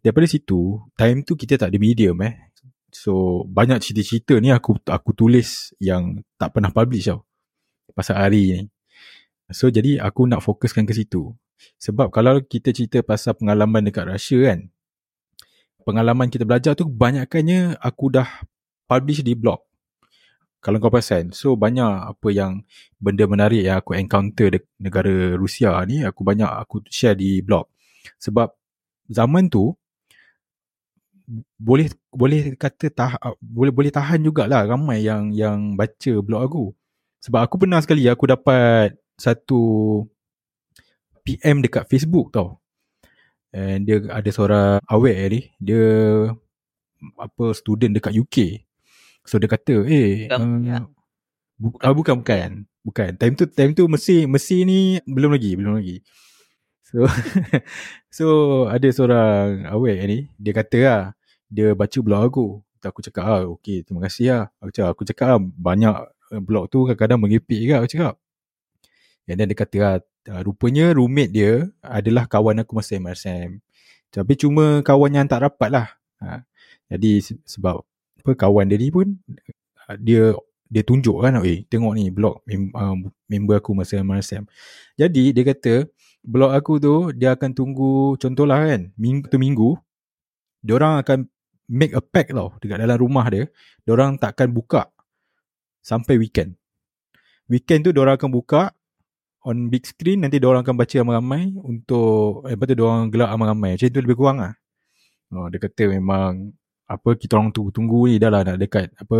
daripada situ time tu kita tak ada medium eh. So banyak cerita-cerita ni aku aku tulis yang tak pernah publish tau. Pasal hari ni. So jadi aku nak fokuskan ke situ. Sebab kalau kita cerita pasal pengalaman dekat Russia kan. Pengalaman kita belajar tu banyakkannya aku dah publish di blog. Kalau kau perasan. So banyak apa yang benda menarik yang aku encounter de negara Rusia ni aku banyak aku share di blog. Sebab zaman tu boleh boleh kata tah, boleh boleh tahan jugalah ramai yang yang baca blog aku. Sebab aku pernah sekali aku dapat satu PM dekat Facebook tau. And dia ada seorang aware ni, dia apa student dekat UK. So dia kata, "Eh, Bukan, uh, ya. bu- Bukan ah, bukan bukan. Bukan. Time tu time tu mesti mesti ni belum lagi, belum lagi." So so ada seorang aware ni, dia kata lah, dia baca blog aku. Aku cakap ah, okey, terima kasih lah. Aku cakap, aku cakap ah, banyak eh, blog tu kadang-kadang mengipik juga aku cakap. And then dia kata lah, uh, rupanya roommate dia adalah kawan aku masa MRSM. Tapi cuma kawan yang tak rapat lah. Ha. Jadi se- sebab apa kawan dia ni pun uh, dia dia tunjuk kan eh tengok ni blog mem, uh, member aku masa MRSM. Jadi dia kata blog aku tu dia akan tunggu contohlah kan minggu tu minggu dia orang akan make a pack tau dekat dalam rumah dia. Dia orang takkan buka sampai weekend. Weekend tu dia orang akan buka on big screen nanti dia orang akan baca ramai-ramai untuk eh, lepas tu dia orang gelak ramai-ramai. Macam tu lebih kurang lah. Oh, dia kata memang apa kita orang tunggu-tunggu ni dah lah nak dekat apa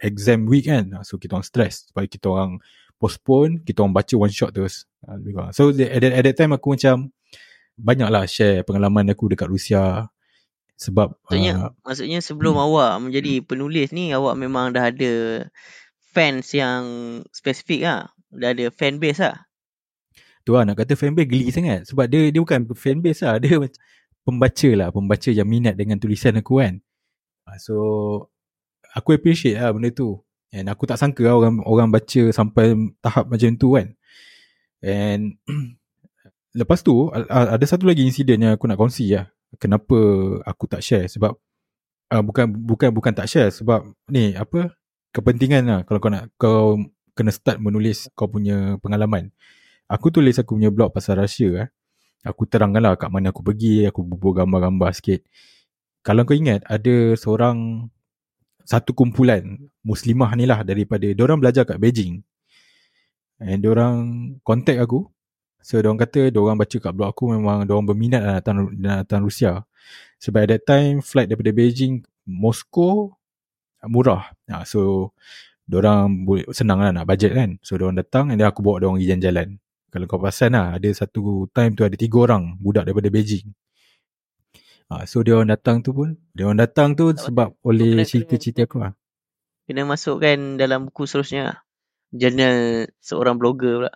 exam week kan. So kita orang stress supaya kita orang postpone, kita orang baca one shot terus. Lebih kurang. So at that, at that time aku macam banyak lah share pengalaman aku dekat Rusia sebab Maksudnya, uh, maksudnya sebelum hmm. awak menjadi penulis ni, awak memang dah ada fans yang spesifik lah. Dah ada fan base lah. Tu lah nak kata fanbase geli sangat. Sebab dia dia bukan fanbase lah. Dia pembaca lah. Pembaca yang minat dengan tulisan aku kan. Ah, so aku appreciate lah benda tu. And aku tak sangka lah orang orang baca sampai tahap macam tu kan. And lepas tu ada satu lagi insiden yang aku nak kongsi lah. Kenapa aku tak share? Sebab uh, bukan bukan bukan tak share. Sebab ni apa? Kepentingan lah. Kalau kau nak kau kena start menulis kau punya pengalaman aku tulis aku punya blog pasal Russia eh. Aku terangkan lah kat mana aku pergi, aku bubuh gambar-gambar sikit. Kalau kau ingat, ada seorang, satu kumpulan muslimah ni lah daripada, diorang belajar kat Beijing. And diorang contact aku. So diorang kata, diorang baca kat blog aku memang diorang berminat nak datang, datang Rusia. Sebab at that time, flight daripada Beijing, Moskow, murah. Ha, so, diorang senang lah nak budget kan. So diorang datang, and then aku bawa diorang pergi jalan-jalan. Kalau kau perasan lah, ada satu time tu ada tiga orang budak daripada Beijing. Ha, so dia orang datang tu pun, dia orang datang tu Tak sebab oleh kena- cerita-cerita aku lah. Kena masukkan dalam buku seterusnya lah. Jurnal seorang blogger pula.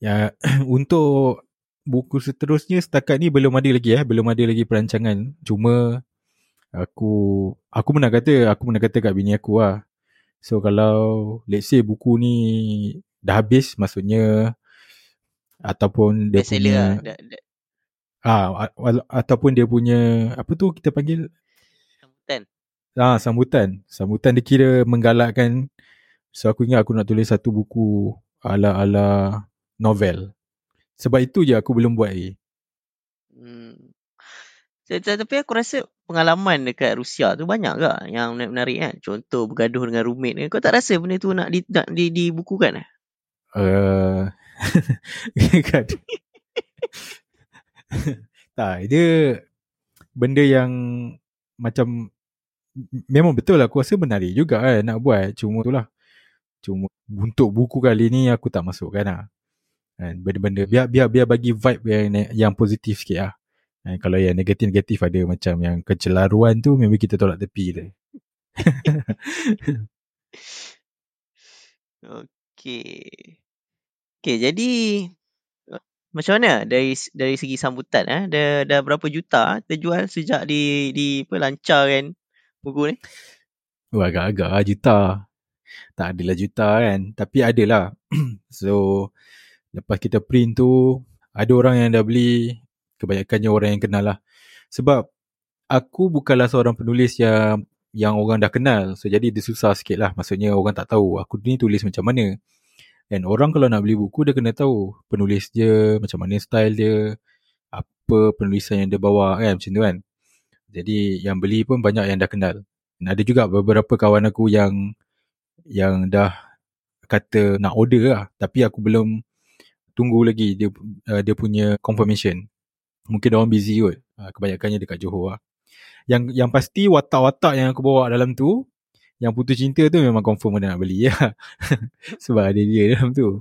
Ya, untuk buku seterusnya setakat ni belum ada lagi eh, belum ada lagi perancangan. Cuma aku aku pernah kata, aku pernah kata kat bini aku lah. So kalau let's say buku ni dah habis maksudnya ataupun dia Bestseller punya lah. Ah ataupun dia punya apa tu kita panggil sambutan. ah sambutan. Sambutan dia kira menggalakkan so aku ingat aku nak tulis satu buku ala-ala novel. Sebab itu je aku belum buat lagi. Hmm. Tapi aku rasa pengalaman dekat Rusia tu banyak ke yang menarik kan? Contoh bergaduh dengan roommate ni. Kau tak rasa benda tu nak, di, nak di, dibukukan? eh? Uh. tak, dia benda yang macam memang betul lah aku rasa menarik juga kan nak buat. Cuma tu lah. Cuma untuk buku kali ni aku tak masukkan lah kan benda-benda biar biar biar bagi vibe yang yang positif sikit lah kan, kalau yang negatif-negatif ada macam yang kecelaruan tu memang kita tolak tepi dia Okey. Okey, jadi eh, macam mana? Dari dari segi sambutan eh dah dah berapa juta terjual sejak di di apa lancarkan buku ni? oh, agak-agak lah juta. Tak adalah juta kan tapi adalah. So lepas kita print tu ada orang yang dah beli kebanyakannya orang yang kenal lah. Sebab aku bukanlah seorang penulis yang yang orang dah kenal. So jadi dia susah sikit lah. Maksudnya orang tak tahu aku ni tulis macam mana dan orang kalau nak beli buku dia kena tahu penulis dia macam mana style dia apa penulisan yang dia bawa kan macam tu kan. Jadi yang beli pun banyak yang dah kenal. Dan ada juga beberapa kawan aku yang yang dah kata nak order lah. Tapi aku belum tunggu lagi dia uh, dia punya confirmation. Mungkin orang busy kot. Uh, kebanyakannya dekat Johor lah. Yang yang pasti watak-watak yang aku bawa dalam tu yang putus cinta tu memang confirm ada nak beli ya. Sebab ada dia dalam tu.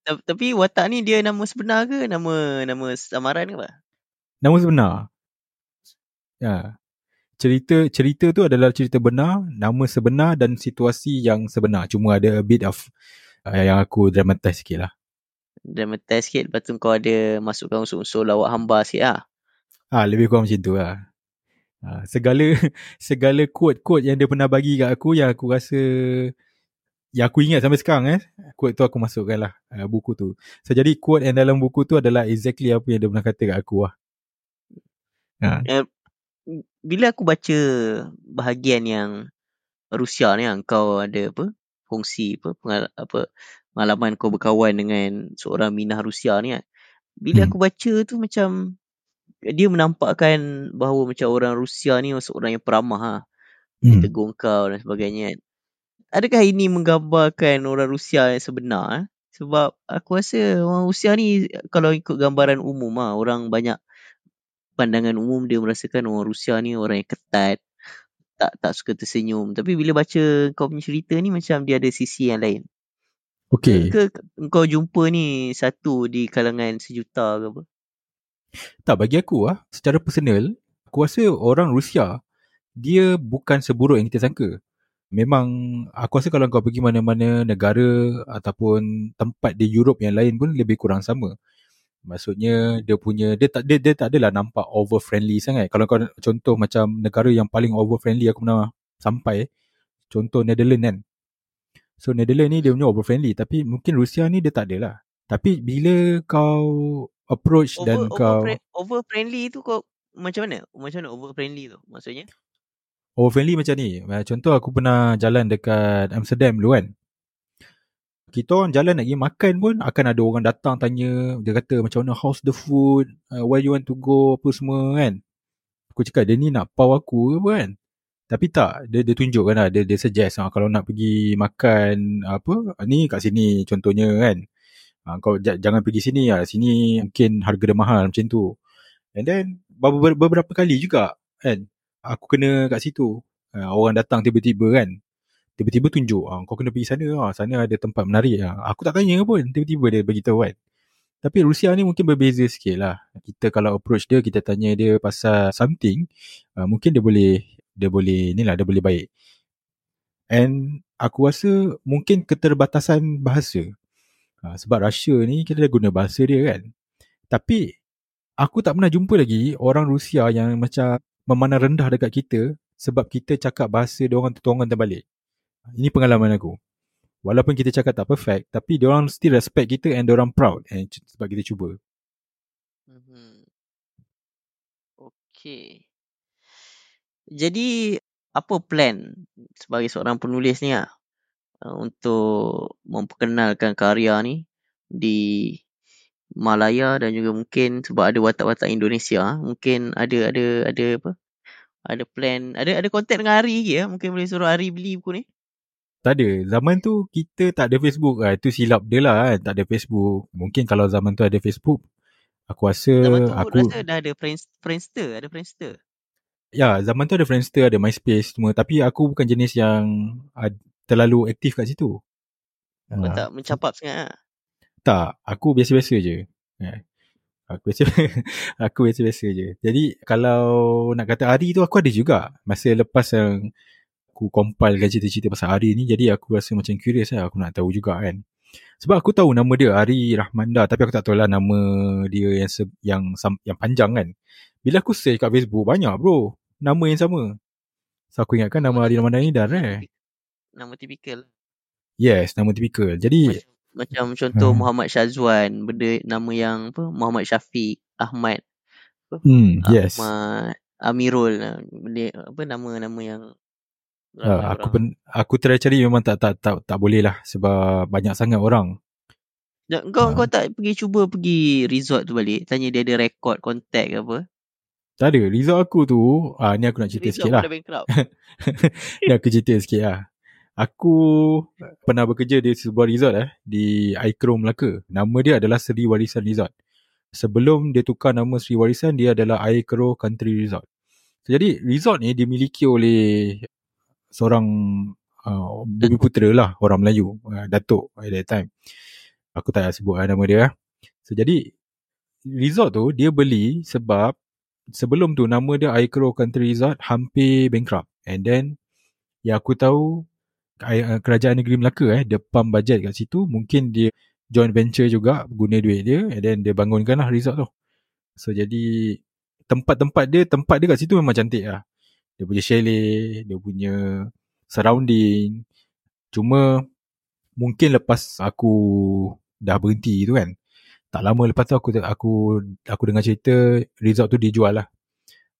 Ta- Tapi watak ni dia nama sebenar ke? Nama nama samaran ke apa? nama sebenar. Ya. Cerita cerita tu adalah cerita benar nama sebenar dan situasi yang sebenar. Cuma ada a bit of uh, yang aku dramatize sikit lah. Dramatize sikit. Lepas tu kau ada masukkan unsur-unsur lawak hamba sikit lah. Ah lebih kurang macam tu lah. Ah, segala segala quote-quote yang dia pernah bagi kat aku yang aku rasa yang aku ingat sampai sekarang eh quote tu aku masukkan lah uh, buku tu. So jadi quote yang dalam buku tu adalah exactly apa yang dia pernah kata kat aku lah. Ha. Eh, bila aku baca bahagian yang Rusia ni yang kau ada apa kongsi apa pengal, apa pengalaman kau berkawan dengan seorang minah Rusia ni kan. Bila Hmm. aku baca tu macam dia menampakkan bahawa macam orang Rusia ni seorang yang peramah ha. Dia Hmm. tegur kau dan sebagainya kan. Adakah ini menggambarkan orang Rusia yang sebenar eh? Sebab aku rasa orang Rusia ni kalau ikut gambaran umum ah orang banyak pandangan umum dia merasakan orang Rusia ni orang yang ketat, tak tak suka tersenyum. Tapi bila baca kau punya cerita ni macam dia ada sisi yang lain. Okay. Ke kau jumpa ni satu di kalangan sejuta ke apa? Tak bagi aku lah secara personal aku rasa orang Rusia dia bukan seburuk yang kita sangka. Memang aku rasa kalau kau pergi mana-mana negara ataupun tempat di Europe yang lain pun lebih kurang sama. Maksudnya dia punya dia tak dia, dia tak adalah nampak over friendly sangat. Kalau kau contoh macam negara yang paling over friendly aku pernah sampai contoh Netherlands kan. So Netherlands ni dia punya over friendly tapi mungkin Rusia ni dia tak ada lah. Tapi bila kau approach Over dan over, kau over friendly tu kau macam mana? Macam mana over friendly tu maksudnya? over friendly macam ni. Contoh aku pernah jalan dekat Amsterdam dulu kan. Kita orang jalan nak pergi makan pun akan ada orang datang tanya. Dia kata macam mana how's the food, uh, where you want to go, apa semua kan. Aku cakap dia ni nak pau aku ke apa kan. Tapi tak, dia, dia tunjuk kan lah. Dia, dia suggest ah, kalau nak pergi makan apa, ni kat sini contohnya kan. Ah, kau jangan pergi sini lah. Sini mungkin harga dia mahal macam tu. And then beberapa, kali juga kan aku kena kat situ. Uh, orang datang tiba-tiba kan. Tiba-tiba tunjuk ah, kau kena pergi sana ah, sana ada tempat menarik ah. Aku tak tanya pun tiba-tiba dia beritahu kan. Tapi Rusia ni mungkin berbeza sikit lah. Kita kalau approach dia kita tanya dia pasal something uh, mungkin dia boleh dia boleh ni lah dia boleh baik. And aku rasa mungkin keterbatasan bahasa. Ha, sebab Russia ni kita dah guna bahasa dia kan. Tapi aku tak pernah jumpa lagi orang Rusia yang macam memandang rendah dekat kita sebab kita cakap bahasa dia orang tuangan terbalik. Ini pengalaman aku. Walaupun kita cakap tak perfect tapi dia orang still respect kita and dia orang proud and sebab kita cuba. Mhm. Okay. Jadi apa plan sebagai seorang penulis ni lah uh, untuk memperkenalkan karya ni di Malaya dan juga mungkin sebab ada watak-watak Indonesia mungkin ada ada ada apa ada plan ada ada kontak dengan Ari lagi ya mungkin boleh suruh Ari beli buku ni. Tak ada. Zaman tu kita tak ada Facebook ah itu silap dia lah kan. Tak ada Facebook. Mungkin kalau zaman tu ada Facebook aku rasa zaman tu aku rasa dah ada Friendster ada Friendster. Ya zaman tu ada Friendster ada MySpace semua. Tapi aku bukan jenis yang terlalu aktif kat situ uh, tak mencapai sangat lah. Tak, aku biasa-biasa je. Eh, aku biasa aku biasa-biasa je. Jadi kalau nak kata Ari tu aku ada juga. Masa lepas yang aku compile cerita-cerita pasal Ari ni jadi aku rasa macam curious lah aku nak tahu juga kan. Sebab aku tahu nama dia Ari Rahmanda tapi aku tak tahu lah nama dia yang se- yang yang panjang kan. Bila aku search kat Facebook banyak bro nama yang sama. So aku ingatkan nama, nama Ari Rahmanda ni dah rare. Nama tipikal. Yes, nama tipikal. Jadi Macam macam contoh hmm. Muhammad Syazwan, benda nama yang apa? Muhammad Syafiq, Ahmad. Apa? Hmm, yes. Ahmad Amirul, benda apa nama-nama yang uh, aku pen, aku try cari memang tak tak tak tak boleh lah sebab banyak sangat orang. Ya, kau uh. kau tak pergi cuba pergi resort tu balik, tanya dia ada rekod kontak ke apa? Tak ada. Resort aku tu, ah ni aku nak cerita resort sikit lah. ni aku cerita sikit lah. Aku pernah bekerja di sebuah resort eh di Aikro Melaka. Nama dia adalah Seri Warisan Resort. Sebelum dia tukar nama Seri Warisan dia adalah Aikro Country Resort. Jadi resort ni dimiliki oleh seorang uh, Bumi Putera lah orang Melayu, uh, Datuk at that time. Aku tak sebut lah nama dia. Eh. So jadi resort tu dia beli sebab sebelum tu nama dia Aikro Country Resort hampir bankrupt. And then yang aku tahu kerajaan negeri Melaka eh dia pump budget kat situ mungkin dia joint venture juga guna duit dia and then dia bangunkan lah resort tu. So jadi tempat-tempat dia tempat dia kat situ memang cantik lah. Dia punya chalet dia punya surrounding. Cuma mungkin lepas aku dah berhenti tu kan tak lama lepas tu aku aku aku dengar cerita resort tu dijual lah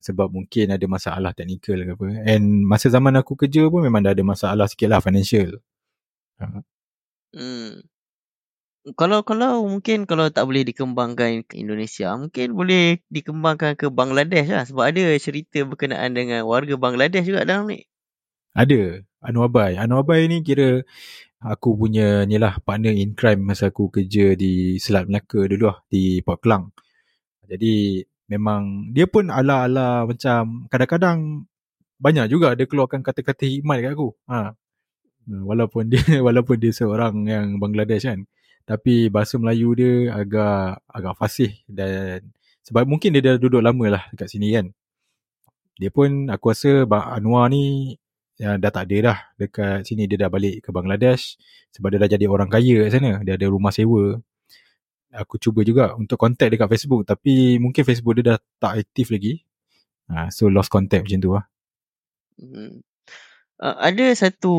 sebab mungkin ada masalah teknikal ke apa. And masa zaman aku kerja pun memang dah ada masalah sikit lah financial. Ha. Hmm. Kalau kalau mungkin kalau tak boleh dikembangkan ke Indonesia, mungkin boleh dikembangkan ke Bangladesh lah. Sebab ada cerita berkenaan dengan warga Bangladesh juga dalam ni. Ada. Anu Abai. Anu Abai ni kira aku punya ni lah partner in crime masa aku kerja di Selat Melaka dulu lah. Di Port Kelang. Jadi memang dia pun ala-ala macam kadang-kadang banyak juga dia keluarkan kata-kata hikmat kat aku. Ha. Walaupun dia walaupun dia seorang yang Bangladesh kan. Tapi bahasa Melayu dia agak agak fasih dan sebab mungkin dia dah duduk lama lah dekat sini kan. Dia pun aku rasa Anwar ni ya, dah tak ada dah dekat sini. Dia dah balik ke Bangladesh sebab dia dah jadi orang kaya kat sana. Dia ada rumah sewa aku cuba juga untuk contact dekat Facebook tapi mungkin Facebook dia dah tak aktif lagi. Ha, so lost contact macam tu lah. Hmm. Uh, ada satu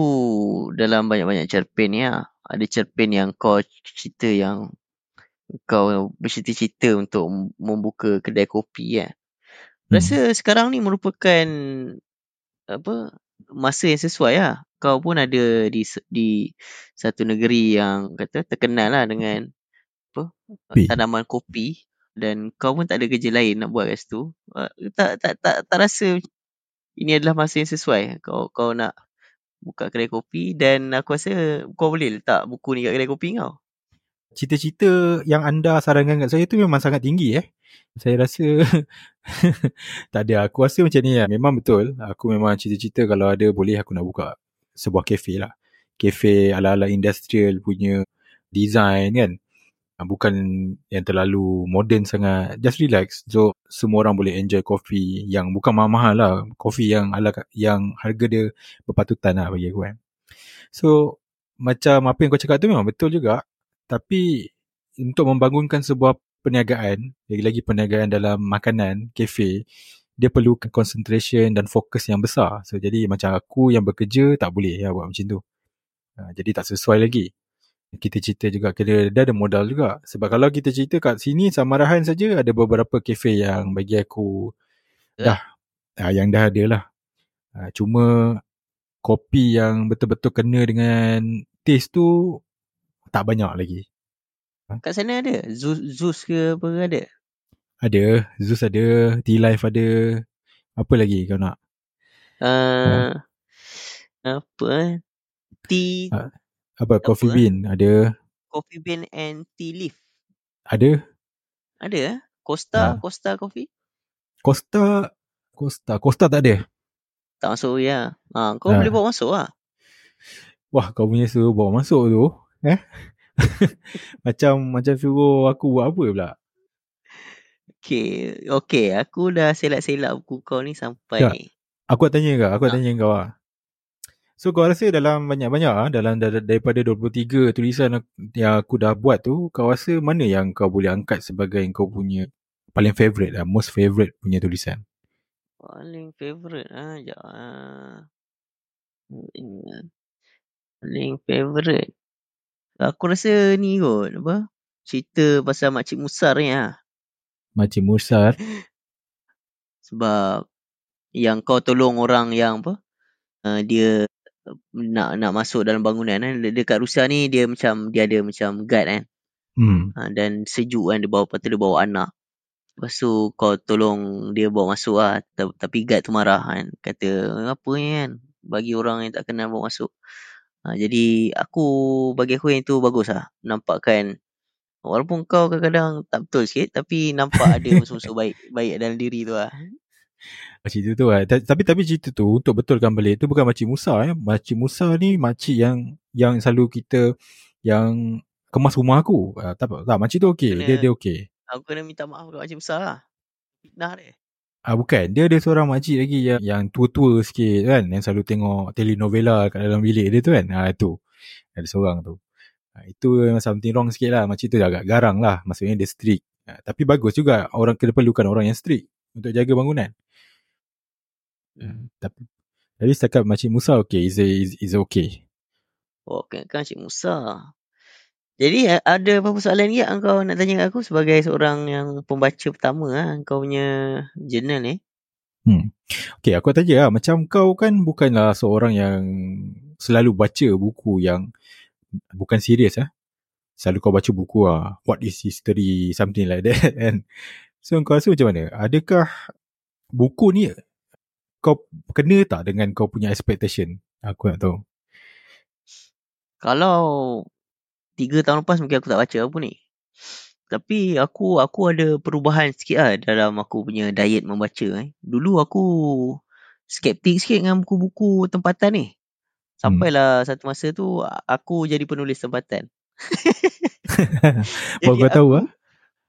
dalam banyak-banyak cerpen ni lah. Ada cerpen yang kau cerita yang kau bercerita-cerita untuk membuka kedai kopi ya. Rasa hmm. sekarang ni merupakan apa masa yang sesuai lah. Kau pun ada di di satu negeri yang kata terkenal lah dengan apa kopi. tanaman kopi dan kau pun tak ada kerja lain nak buat kat situ. Uh, tak, tak tak tak rasa ini adalah masa yang sesuai. Kau kau nak buka kedai kopi dan aku rasa kau boleh letak buku ni kat kedai kopi kau. Cita-cita yang anda sarankan kat saya tu memang sangat tinggi eh. Saya rasa tak ada. Aku rasa macam ni lah. memang betul. Aku memang cita-cita kalau ada boleh aku nak buka sebuah kafe lah. Kafe ala-ala industrial punya design kan bukan yang terlalu modern sangat just relax so semua orang boleh enjoy kopi yang bukan mahal-mahal lah kopi yang ala yang harga dia berpatutan lah bagi aku kan So macam apa yang kau cakap tu memang betul juga. Tapi untuk membangunkan sebuah perniagaan, lagi-lagi perniagaan dalam makanan, kafe, dia perlukan concentration dan fokus yang besar. So jadi macam aku yang bekerja tak boleh ya buat macam tu. Ha, jadi tak sesuai lagi. Kita cerita juga kira dia ada modal juga. Sebab kalau kita cerita kat sini Samarahan saja ada beberapa kafe yang bagi aku dah ha, yang dah ada lah. Ha, cuma kopi yang betul-betul kena dengan taste tu tak banyak lagi. Kat sana ada? Zeus, Zeus ke apa ke ada? Ada. Zeus ada. T-Life ada. Apa lagi kau nak? Uh, Apa eh? Tea, Uh, apa? Coffee Apa, Bean ada. coffee bean and tea leaf. Ada. Ada eh? Costa, Ha. Costa coffee? Costa. Costa. Costa tak ada. Tak masuk ya. Ha, kau Ha. boleh bawa masuk lah. Wah kau punya suruh bawa masuk tu. Eh? macam macam suruh aku buat apa pula? Okay, okay. Aku dah selak-selak buku kau ni sampai Tak. Aku nak tanya kau, aku nak Ha. tanya kau ah. So kau rasa dalam banyak-banyak ah dalam dar- daripada 23 tulisan yang aku dah buat tu, kau rasa mana yang kau boleh angkat sebagai kau punya paling favourite lah, most favourite punya tulisan? paling favourite ah. Ingat. Paling favourite. Aku rasa ni kot, apa? Cerita pasal Makcik Musar ni ah. Macam Musar. Sebab yang kau tolong orang yang apa? Uh, dia nak nak masuk dalam bangunan kan. Dia- Dekat Rusia ni dia macam dia ada macam guard kan. Hmm. Ha, dan sejuk kan dia bawa tu dia bawa anak. Lepas tu kau tolong dia bawa masuk lah. Ta- Tapi guard tu marah kan. Kata apa ni kan. Bagi orang yang tak kenal bawa masuk. Ha, jadi aku bagi aku yang tu bagus lah. Nampakkan walaupun kau kadang-kadang tak betul sikit. Tapi nampak ada unsur-unsur baik, baik dalam diri tu lah. Cerita tu lah. Ta- Tapi tapi cerita tu untuk betulkan balik tu bukan Makcik Musa eh. Makcik Musa ni makcik yang yang selalu kita yang kemas rumah aku. Uh, tak apa. Tak, makcik tu okey. Kena- Dia dia okey. Aku kena minta maaf kat Makcik Besar lah. Fitnah dia. Ah bukan, dia ada seorang makcik lagi yang yang tua-tua sikit kan, yang selalu tengok telenovela kat dalam bilik dia tu kan. Ah tu. Ada seorang tu. Ah, itu yang something wrong sikit lah. Makcik tu agak garang lah. Maksudnya dia strict. Ah, tapi bagus juga orang kita perlukan orang yang strict untuk jaga bangunan. Hmm. Tapi jadi setakat Makcik Musa okay, is is, is okay. Oh, kan, kan Cik Musa. Jadi a- ada apa-apa soalan lagi yang kau nak tanya kat aku sebagai seorang yang pembaca pertama lah, kau punya jurnal ni. Okay, aku tanya lah. Macam kau kan bukanlah seorang yang selalu baca buku yang bukan serius ah. Selalu kau baca buku ah, what is history, something like that kan. So kau rasa macam mana? Adakah buku ni kau kena tak dengan kau punya expectation? Aku nak tahu. Kalau tiga tahun lepas mungkin aku tak baca apa ni. Tapi aku aku ada perubahan sikit lah dalam aku punya diet membaca. Eh. Dulu aku skeptik sikit dengan buku-buku tempatan ni. Sampailah satu masa tu aku jadi penulis tempatan. Baru kau tahu ah.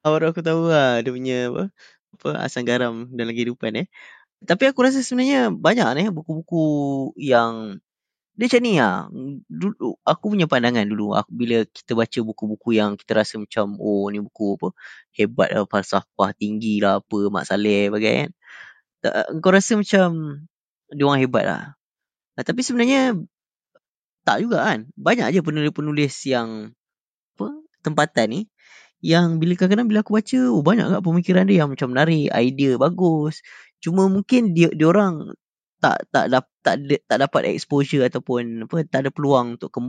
Baru aku tahu lah dia punya apa, apa asam garam dalam kehidupan eh. Tapi aku rasa sebenarnya banyak ni buku-buku yang dia macam ni lah. Dulu, aku punya pandangan dulu aku, bila kita baca buku-buku yang kita rasa macam oh ni buku apa hebat lah falsafah tinggi lah apa Mak Saleh bagai kan. Kau rasa macam dia orang hebat lah. Nah, tapi sebenarnya tak juga kan. Banyak je penulis-penulis yang apa tempatan ni yang bila kadang-kadang bila aku baca oh banyak kat pemikiran dia yang macam menarik, idea bagus. Cuma mungkin dia dia orang tak tak dap, tak tak dapat exposure ataupun apa tak ada peluang untuk ke,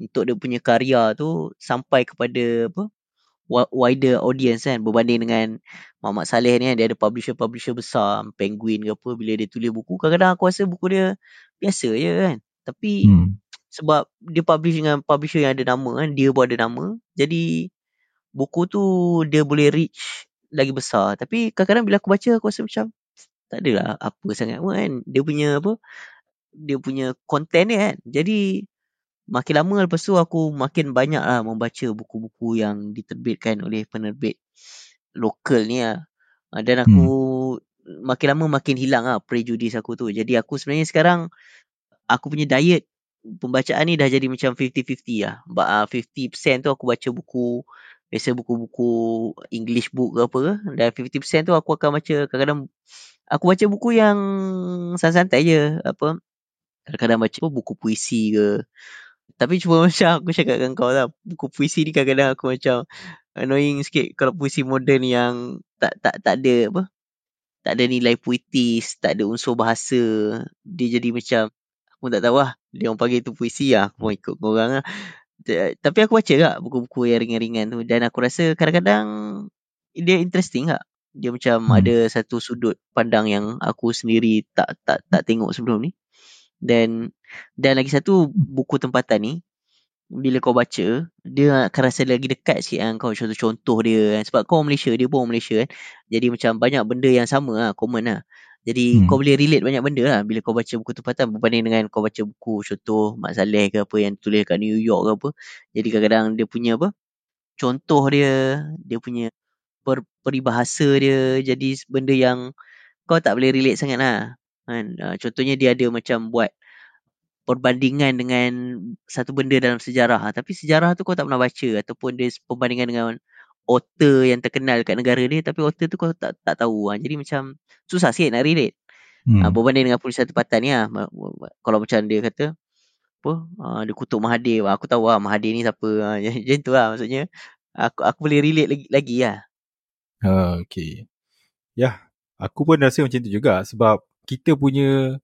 untuk dia punya karya tu sampai kepada apa wi- wider audience kan. Berbanding dengan Muhammad Saleh ni kan dia ada publisher-publisher besar Penguin ke apa bila dia tulis buku kadang-kadang aku rasa buku dia biasa je kan. Tapi Hmm. sebab dia publish dengan publisher yang ada nama kan dia pun ada nama. Jadi buku tu dia boleh reach lagi besar. Tapi kadang-kadang bila aku baca aku rasa macam tak adalah apa sangat pun kan. Dia punya apa dia punya content dia kan. Jadi makin lama lepas tu aku makin banyak lah membaca buku-buku yang diterbitkan oleh penerbit lokal ni lah. Ah, dan aku makin lama makin hilang lah prejudice aku tu. Jadi aku sebenarnya sekarang aku punya diet pembacaan ni dah jadi macam 50-50 lah. Ba- ah, 50% tu aku baca buku biasa buku-buku English book ke apa ke. Dan 50% tu aku akan baca kadang-kadang aku baca buku yang santai-santai je apa kadang-kadang baca apa, buku puisi ke. Tapi cuma macam aku cakap dengan kau lah buku puisi ni kadang-kadang aku macam annoying sikit kalau puisi moden yang tak tak tak ada apa tak ada nilai puitis tak ada unsur bahasa. Dia jadi macam aku tak tahu lah dia orang panggil tu puisi lah aku ikut korang lah. Ta- tapi aku baca tak buku-buku yang ringan-ringan tu dan aku rasa kadang-kadang dia interesting tak dia macam Hmm. ada satu sudut pandang yang aku sendiri tak tak tak tengok sebelum ni. Dan dan lagi satu buku tempatan ni bila kau baca dia akan rasa lagi dekat sikit dengan kau. Contoh-contoh dia kan. Sebab kau orang Malaysia dia pun orang Malaysia kan. Jadi macam banyak benda yang sama lah common lah. Jadi Hmm. kau boleh relate banyak benda lah bila kau baca buku tempatan berbanding dengan kau baca buku contoh Mak Saleh ke apa yang tulis kat New York ke apa. Jadi kadang-kadang dia punya apa contoh dia dia punya per, peribahasa dia jadi benda yang kau tak boleh relate sangat lah kan. Uh, contohnya dia ada macam buat perbandingan dengan satu benda dalam sejarah. Ah, tapi sejarah tu kau tak pernah baca ataupun dia perbandingan dengan author yang terkenal kat negara dia tapi author tu kau tak tak tahu. Ah jadi macam susah sikit nak relate. Hmm. hmm. berbanding dengan penulisan tempatan ni lah. Kalau macam dia kata apa? Uh, dia kutuk Mahathir. Ah, aku tahu lah Mahathir ni siapa. Ah, macam tu lah maksudnya. Aku aku boleh relate lagi lagi lah. Ah, okay. Ya, aku pun rasa macam tu juga sebab kita punya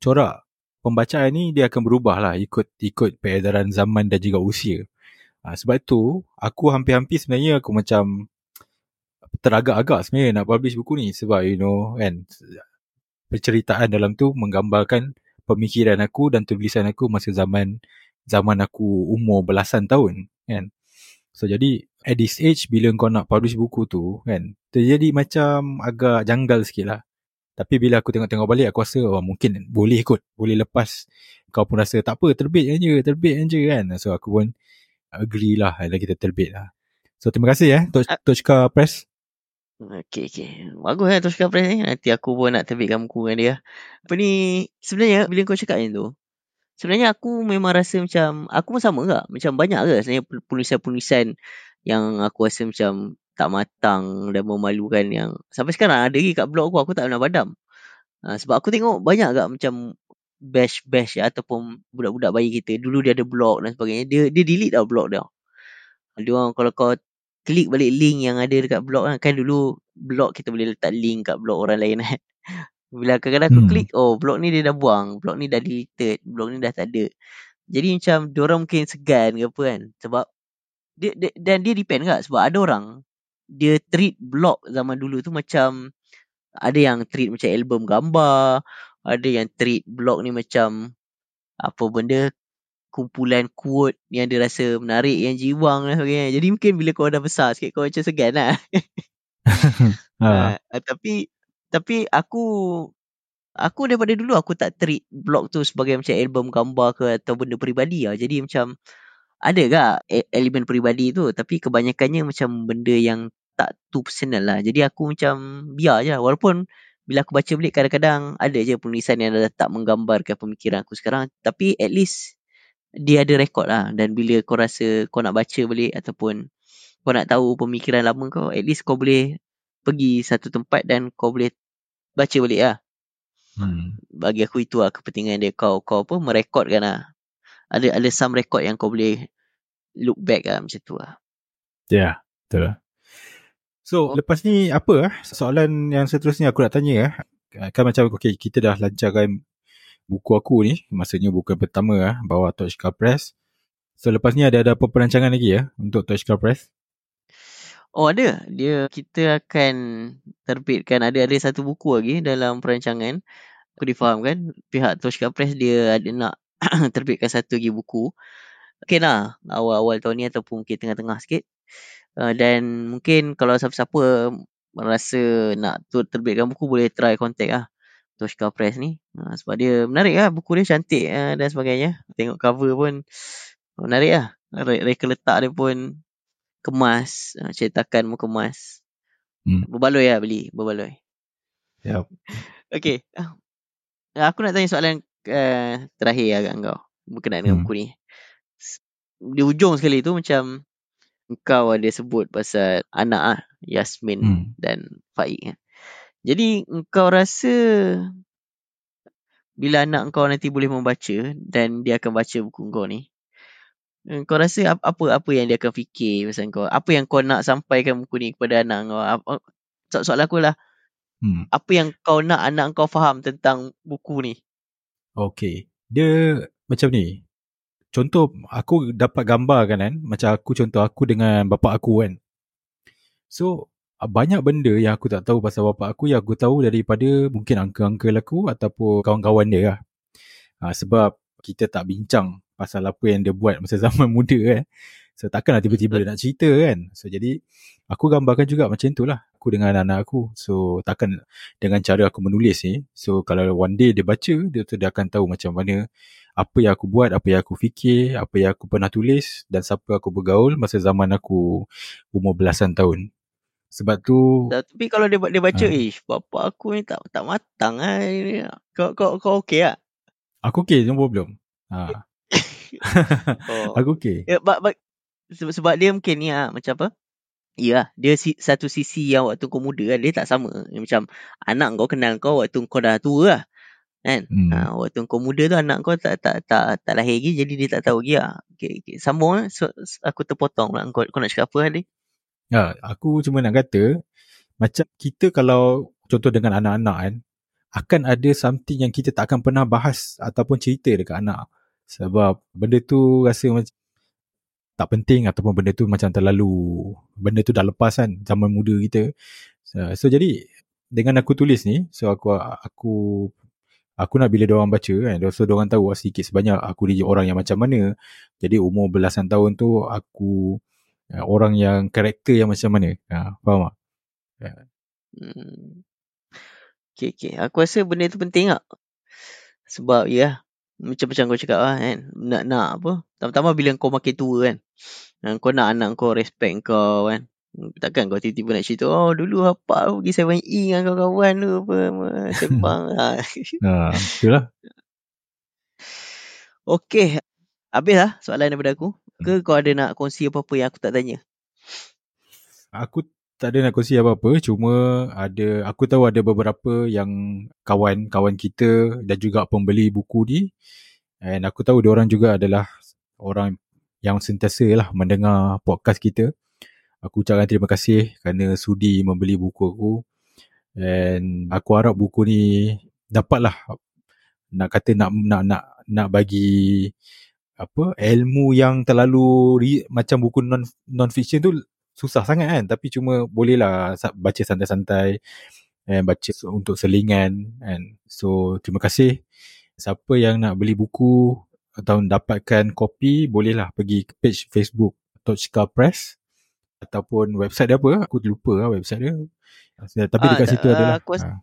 corak pembacaan ni dia akan berubah lah ikut ikut peredaran zaman dan juga usia. Ha, sebab tu aku hampir-hampir sebenarnya aku macam teragak-agak sebenarnya nak publish buku ni sebab you know kan penceritaan dalam tu menggambarkan pemikiran aku dan tulisan aku masa zaman zaman aku umur belasan tahun kan. So jadi at this age bila kau nak publish buku tu kan terjadi macam agak janggal sikit lah. Tapi bila aku tengok-tengok balik aku rasa oh, mungkin boleh kot. Boleh lepas kau pun rasa tak apa terbit je terbit je kan. So aku pun agree lah dan kita terbit lah. So terima kasih eh Toch, Ah. Tochka Press. Okey okey. Bagus lah Toshka Press ni. Nanti aku pun nak terbitkan buku dengan dia. Apa ni sebenarnya bila kau cakap yang tu sebenarnya aku memang rasa macam aku pun sama ke macam banyak ke sebenarnya penulisan-penulisan yang aku rasa macam tak matang dan memalukan yang sampai sekarang ada lagi kat blog aku aku tak pernah padam. Ha, sebab aku tengok banyak agak macam bash-bash ataupun budak-budak bayi kita dulu dia ada blog dan sebagainya dia dia delete dah blog dia. Dia orang kalau kau klik balik link yang ada dekat blog kan kan dulu blog kita boleh letak link kat blog orang lain kan. Bila kadang-kadang aku Hmm. klik oh blog ni dia dah buang, blog ni dah deleted, blog ni dah tak ada. Jadi macam diorang mungkin segan ke apa kan sebab dia, dia dan dia depend kan sebab ada orang dia treat blog zaman dulu tu macam ada yang treat macam album gambar, ada yang treat blog ni macam apa benda kumpulan quote yang dia rasa menarik yang jiwang dan sebagainya. Jadi mungkin bila kau dah besar sikit kau macam segan lah. Ha. Ha, tapi tapi aku aku daripada dulu aku tak treat blog tu sebagai macam album gambar ke atau benda peribadi lah. Jadi macam ada gak e- elemen peribadi tu tapi kebanyakannya macam benda yang tak too personal lah. Jadi aku macam biar je lah. Walaupun bila aku baca balik kadang-kadang ada je penulisan yang dah tak menggambarkan pemikiran aku sekarang. Tapi at least dia ada rekod lah. Dan bila kau rasa kau nak baca balik ataupun kau nak tahu pemikiran lama kau, at least kau boleh pergi satu tempat dan kau boleh baca balik lah. Hmm. Bagi aku itu lah kepentingan dia kau kau apa merekodkan lah. Ada ada some record yang kau boleh look back lah macam tu lah. Ya, yeah, betul lah. So, Oh. lepas ni apa ah? Soalan yang seterusnya aku nak tanya ah. Kan macam okay, kita dah lancarkan buku aku ni, maksudnya buku yang pertama ah, bawah Toshka Press. So, lepas ni ada ada apa perancangan lagi ya untuk Toshka Press? Oh ada. Dia kita akan terbitkan ada ada satu buku lagi dalam perancangan. Aku difahamkan pihak Toshka Press dia ada nak terbitkan satu lagi buku. Mungkin lah awal-awal tahun ni ataupun mungkin tengah-tengah sikit. Uh, dan mungkin kalau siapa-siapa merasa nak terbitkan buku boleh try contact lah Toshka Press ni. Uh, sebab dia menarik lah buku dia cantik uh, dan sebagainya. Tengok cover pun menarik lah. Re- Reka letak dia pun kemas. Uh, cetakan pun kemas. Hmm. Berbaloi lah beli. Berbaloi. Yep. Okay. Uh, aku nak tanya soalan uh, terakhir agak kau. berkenaan dengan Hmm. buku ni. Di ujung sekali tu macam engkau ada sebut pasal anak ah Yasmin Hmm. dan Faik kan. Jadi engkau rasa bila anak engkau nanti boleh membaca dan dia akan baca buku kau ni. Eh, Kau rasa ap- apa apa yang dia akan fikir pasal kau? Apa yang kau nak sampaikan buku ni kepada anak kau? So- soalan aku lah, Hmm. apa yang kau nak anak kau faham tentang buku ni? Okay. Dia macam ni. Contoh aku dapat gambar kan kan. Macam aku contoh aku dengan bapak aku kan. So banyak benda yang aku tak tahu pasal bapak aku yang aku tahu daripada mungkin uncle-uncle aku ataupun kawan-kawan dia lah. Ha, sebab kita tak bincang pasal apa yang dia buat masa zaman muda kan. So takkanlah tiba-tiba dia nak cerita kan. So jadi aku gambarkan juga macam tu lah. Aku dengan anak aku. So takkan dengan cara aku menulis ni. So kalau one day dia baca, dia tu dia akan tahu macam mana apa yang aku buat, apa yang aku fikir, apa yang aku pernah tulis dan siapa aku bergaul masa zaman aku umur belasan tahun. Sebab tu Ta- Tapi kalau dia dia baca, Ah. eh bapak aku ni tak tak matang ah. Kau kau kau okey tak? aku okey nombor belum? Ha. Oh. aku okey. Ya, but, but, sebab, sebab dia mungkin ni ah macam apa? Ya, dia si, satu sisi yang waktu kau muda kan, dia tak sama. Macam anak kau kenal kau waktu kau dah tua lah. Kan? Hmm. Ha, waktu kau muda tu anak kau tak tak tak tak lahir lagi jadi dia tak tahu lagi lah. Okay, okay. Sambung lah. So, aku terpotong lah. Kau, kau nak cakap apa tadi? Ya, aku cuma nak kata macam kita kalau contoh dengan anak-anak kan akan ada something yang kita tak akan pernah bahas ataupun cerita dekat anak. Sebab benda tu rasa macam tak penting ataupun benda tu macam terlalu benda tu dah lepas kan zaman muda kita. So, so jadi dengan aku tulis ni so aku aku aku nak bila dia orang baca kan so dia orang tahu ah, sedikit sebanyak aku ni orang yang macam mana. Jadi umur belasan tahun tu aku uh, orang yang karakter yang macam mana. Ha, faham tak? Hmm. Okay, okay. Aku rasa benda tu penting tak? Sebab ya, macam-macam kau cakap lah kan. Nak, nak apa? Pertama-tama bila kau makin tua kan. Dan kau nak anak kau respect kau kan. Takkan kau tiba-tiba nak cerita, oh dulu apa aku pergi 7E dengan kawan-kawan tu apa, apa sembang. ha. Ha, betul lah. Okay. Habis lah soalan daripada aku. Ke kau ada nak kongsi apa-apa yang aku tak tanya? Aku tak ada nak kongsi apa-apa cuma ada aku tahu ada beberapa yang kawan-kawan kita dan juga pembeli buku ni and aku tahu dia orang juga adalah orang yang sentiasa lah mendengar podcast kita. Aku ucapkan terima kasih kerana sudi membeli buku aku and aku harap buku ni dapatlah nak kata nak nak nak nak bagi apa ilmu yang terlalu macam buku non non fiction tu susah sangat kan tapi cuma bolehlah baca santai-santai and baca untuk selingan and so terima kasih siapa yang nak beli buku atau dapatkan kopi bolehlah pergi ke page Facebook Tochka Press ataupun website dia apa aku lupa lah website dia tapi Ah, dekat tak- situ ah, adalah aku rasa- ha.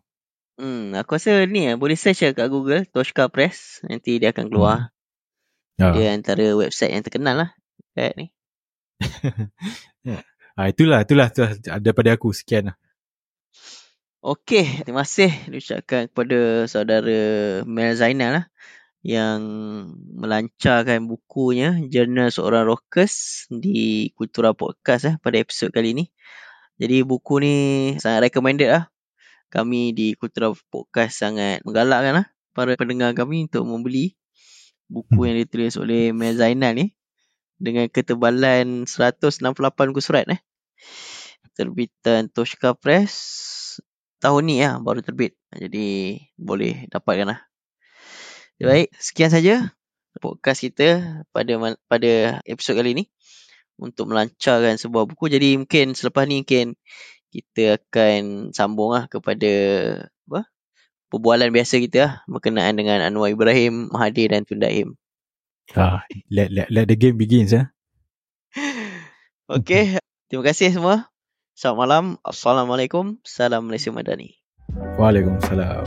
Hmm, aku rasa ni lah, boleh search lah kat Google, Toshka Press. Nanti dia akan keluar. Ha. Dia antara website yang terkenal lah. Kat ni. ha, itulah itulah itulah daripada aku sekian lah Okey, terima kasih diucapkan kepada saudara Mel Zainal lah yang melancarkan bukunya Jurnal Seorang Rockers di Kultura Podcast lah pada episod kali ni. Jadi buku ni sangat recommended lah. Kami di Kultura Podcast sangat menggalakkan lah para pendengar kami untuk membeli buku yang ditulis oleh Mel Zainal ni dengan ketebalan 168 muka surat eh. Terbitan Toshka Press tahun ni lah baru terbit. Jadi boleh dapatkan lah. Baik, sekian saja podcast kita pada pada episod kali ni untuk melancarkan sebuah buku. Jadi mungkin selepas ni mungkin kita akan sambung lah kepada apa? Perbualan biasa kita lah berkenaan dengan Anwar Ibrahim, Mahathir dan Tun Ha, let, let, let the game begins eh. Okey, terima kasih semua. Selamat malam. Assalamualaikum. Salam Malaysia Madani. Waalaikumsalam